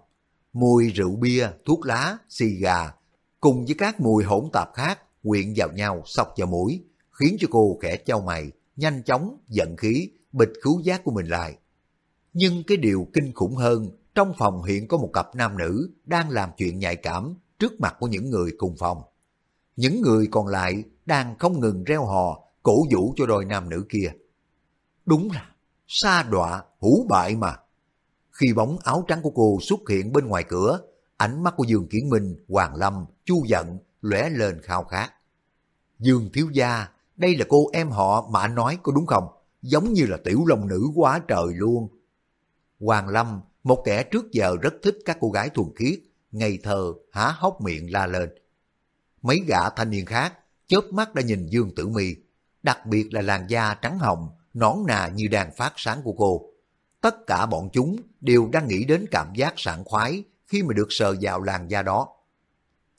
Mùi rượu bia, thuốc lá, xì gà cùng với các mùi hỗn tạp khác quyện vào nhau sọc vào mũi khiến cho cô khẽ trao mày, nhanh chóng, giận khí, bịch khứu giác của mình lại. Nhưng cái điều kinh khủng hơn, trong phòng hiện có một cặp nam nữ đang làm chuyện nhạy cảm trước mặt của những người cùng phòng. Những người còn lại đang không ngừng reo hò, cổ vũ cho đôi nam nữ kia. Đúng là sa đọa, hủ bại mà. Khi bóng áo trắng của cô xuất hiện bên ngoài cửa, ánh mắt của Dương Kiến Minh, Hoàng Lâm, Chu Giận lóe lên khao khát. Dương Thiếu Gia đây là cô em họ mà anh nói có đúng không? Giống như là tiểu long nữ quá trời luôn. Hoàng Lâm, một kẻ trước giờ rất thích các cô gái thuần khiết, ngây thơ, há hốc miệng la lên. Mấy gã thanh niên khác, chớp mắt đã nhìn Dương Tử Mi, đặc biệt là làn da trắng hồng, nõn nà như đang phát sáng của cô. Tất cả bọn chúng đều đang nghĩ đến cảm giác sảng khoái khi mà được sờ vào làn da đó.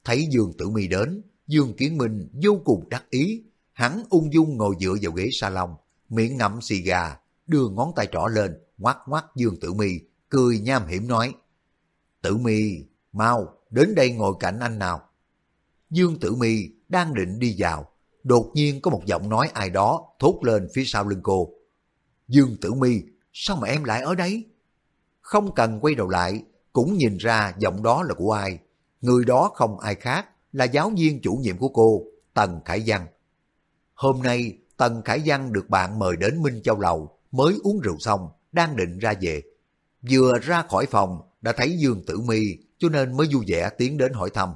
Thấy Dương Tử Mi đến, Dương Kiến Minh vô cùng đắc ý, Hắn ung dung ngồi dựa vào ghế salon, miệng ngậm xì gà, đưa ngón tay trỏ lên, ngoắc ngoắc Dương Tử Mi, cười nham hiểm nói: "Tử Mi, mau đến đây ngồi cạnh anh nào." Dương Tử Mi đang định đi vào, đột nhiên có một giọng nói ai đó thốt lên phía sau lưng cô. "Dương Tử Mi, sao mà em lại ở đây?" Không cần quay đầu lại, cũng nhìn ra giọng đó là của ai. Người đó không ai khác là giáo viên chủ nhiệm của cô, Tần Khải Văn. Hôm nay, Tần Khải Văn được bạn mời đến Minh Châu Lầu, mới uống rượu xong, đang định ra về. Vừa ra khỏi phòng, đã thấy Dương Tử Mi, cho nên mới vui vẻ tiến đến hỏi thăm.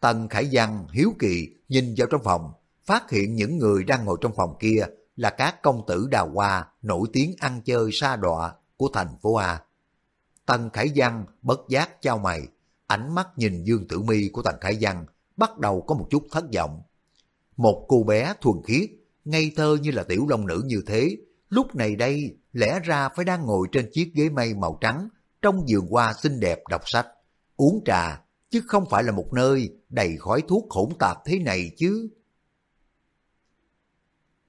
Tần Khải Văn hiếu kỳ nhìn vào trong phòng, phát hiện những người đang ngồi trong phòng kia là các công tử đào hoa nổi tiếng ăn chơi sa đọa của thành phố A. Tần Khải Văn bất giác trao mày, ánh mắt nhìn Dương Tử Mi của Tần Khải Văn bắt đầu có một chút thất vọng. Một cô bé thuần khiết, ngây thơ như là tiểu long nữ như thế, lúc này đây lẽ ra phải đang ngồi trên chiếc ghế mây màu trắng trong vườn hoa xinh đẹp đọc sách, uống trà, chứ không phải là một nơi đầy khói thuốc hỗn tạp thế này chứ.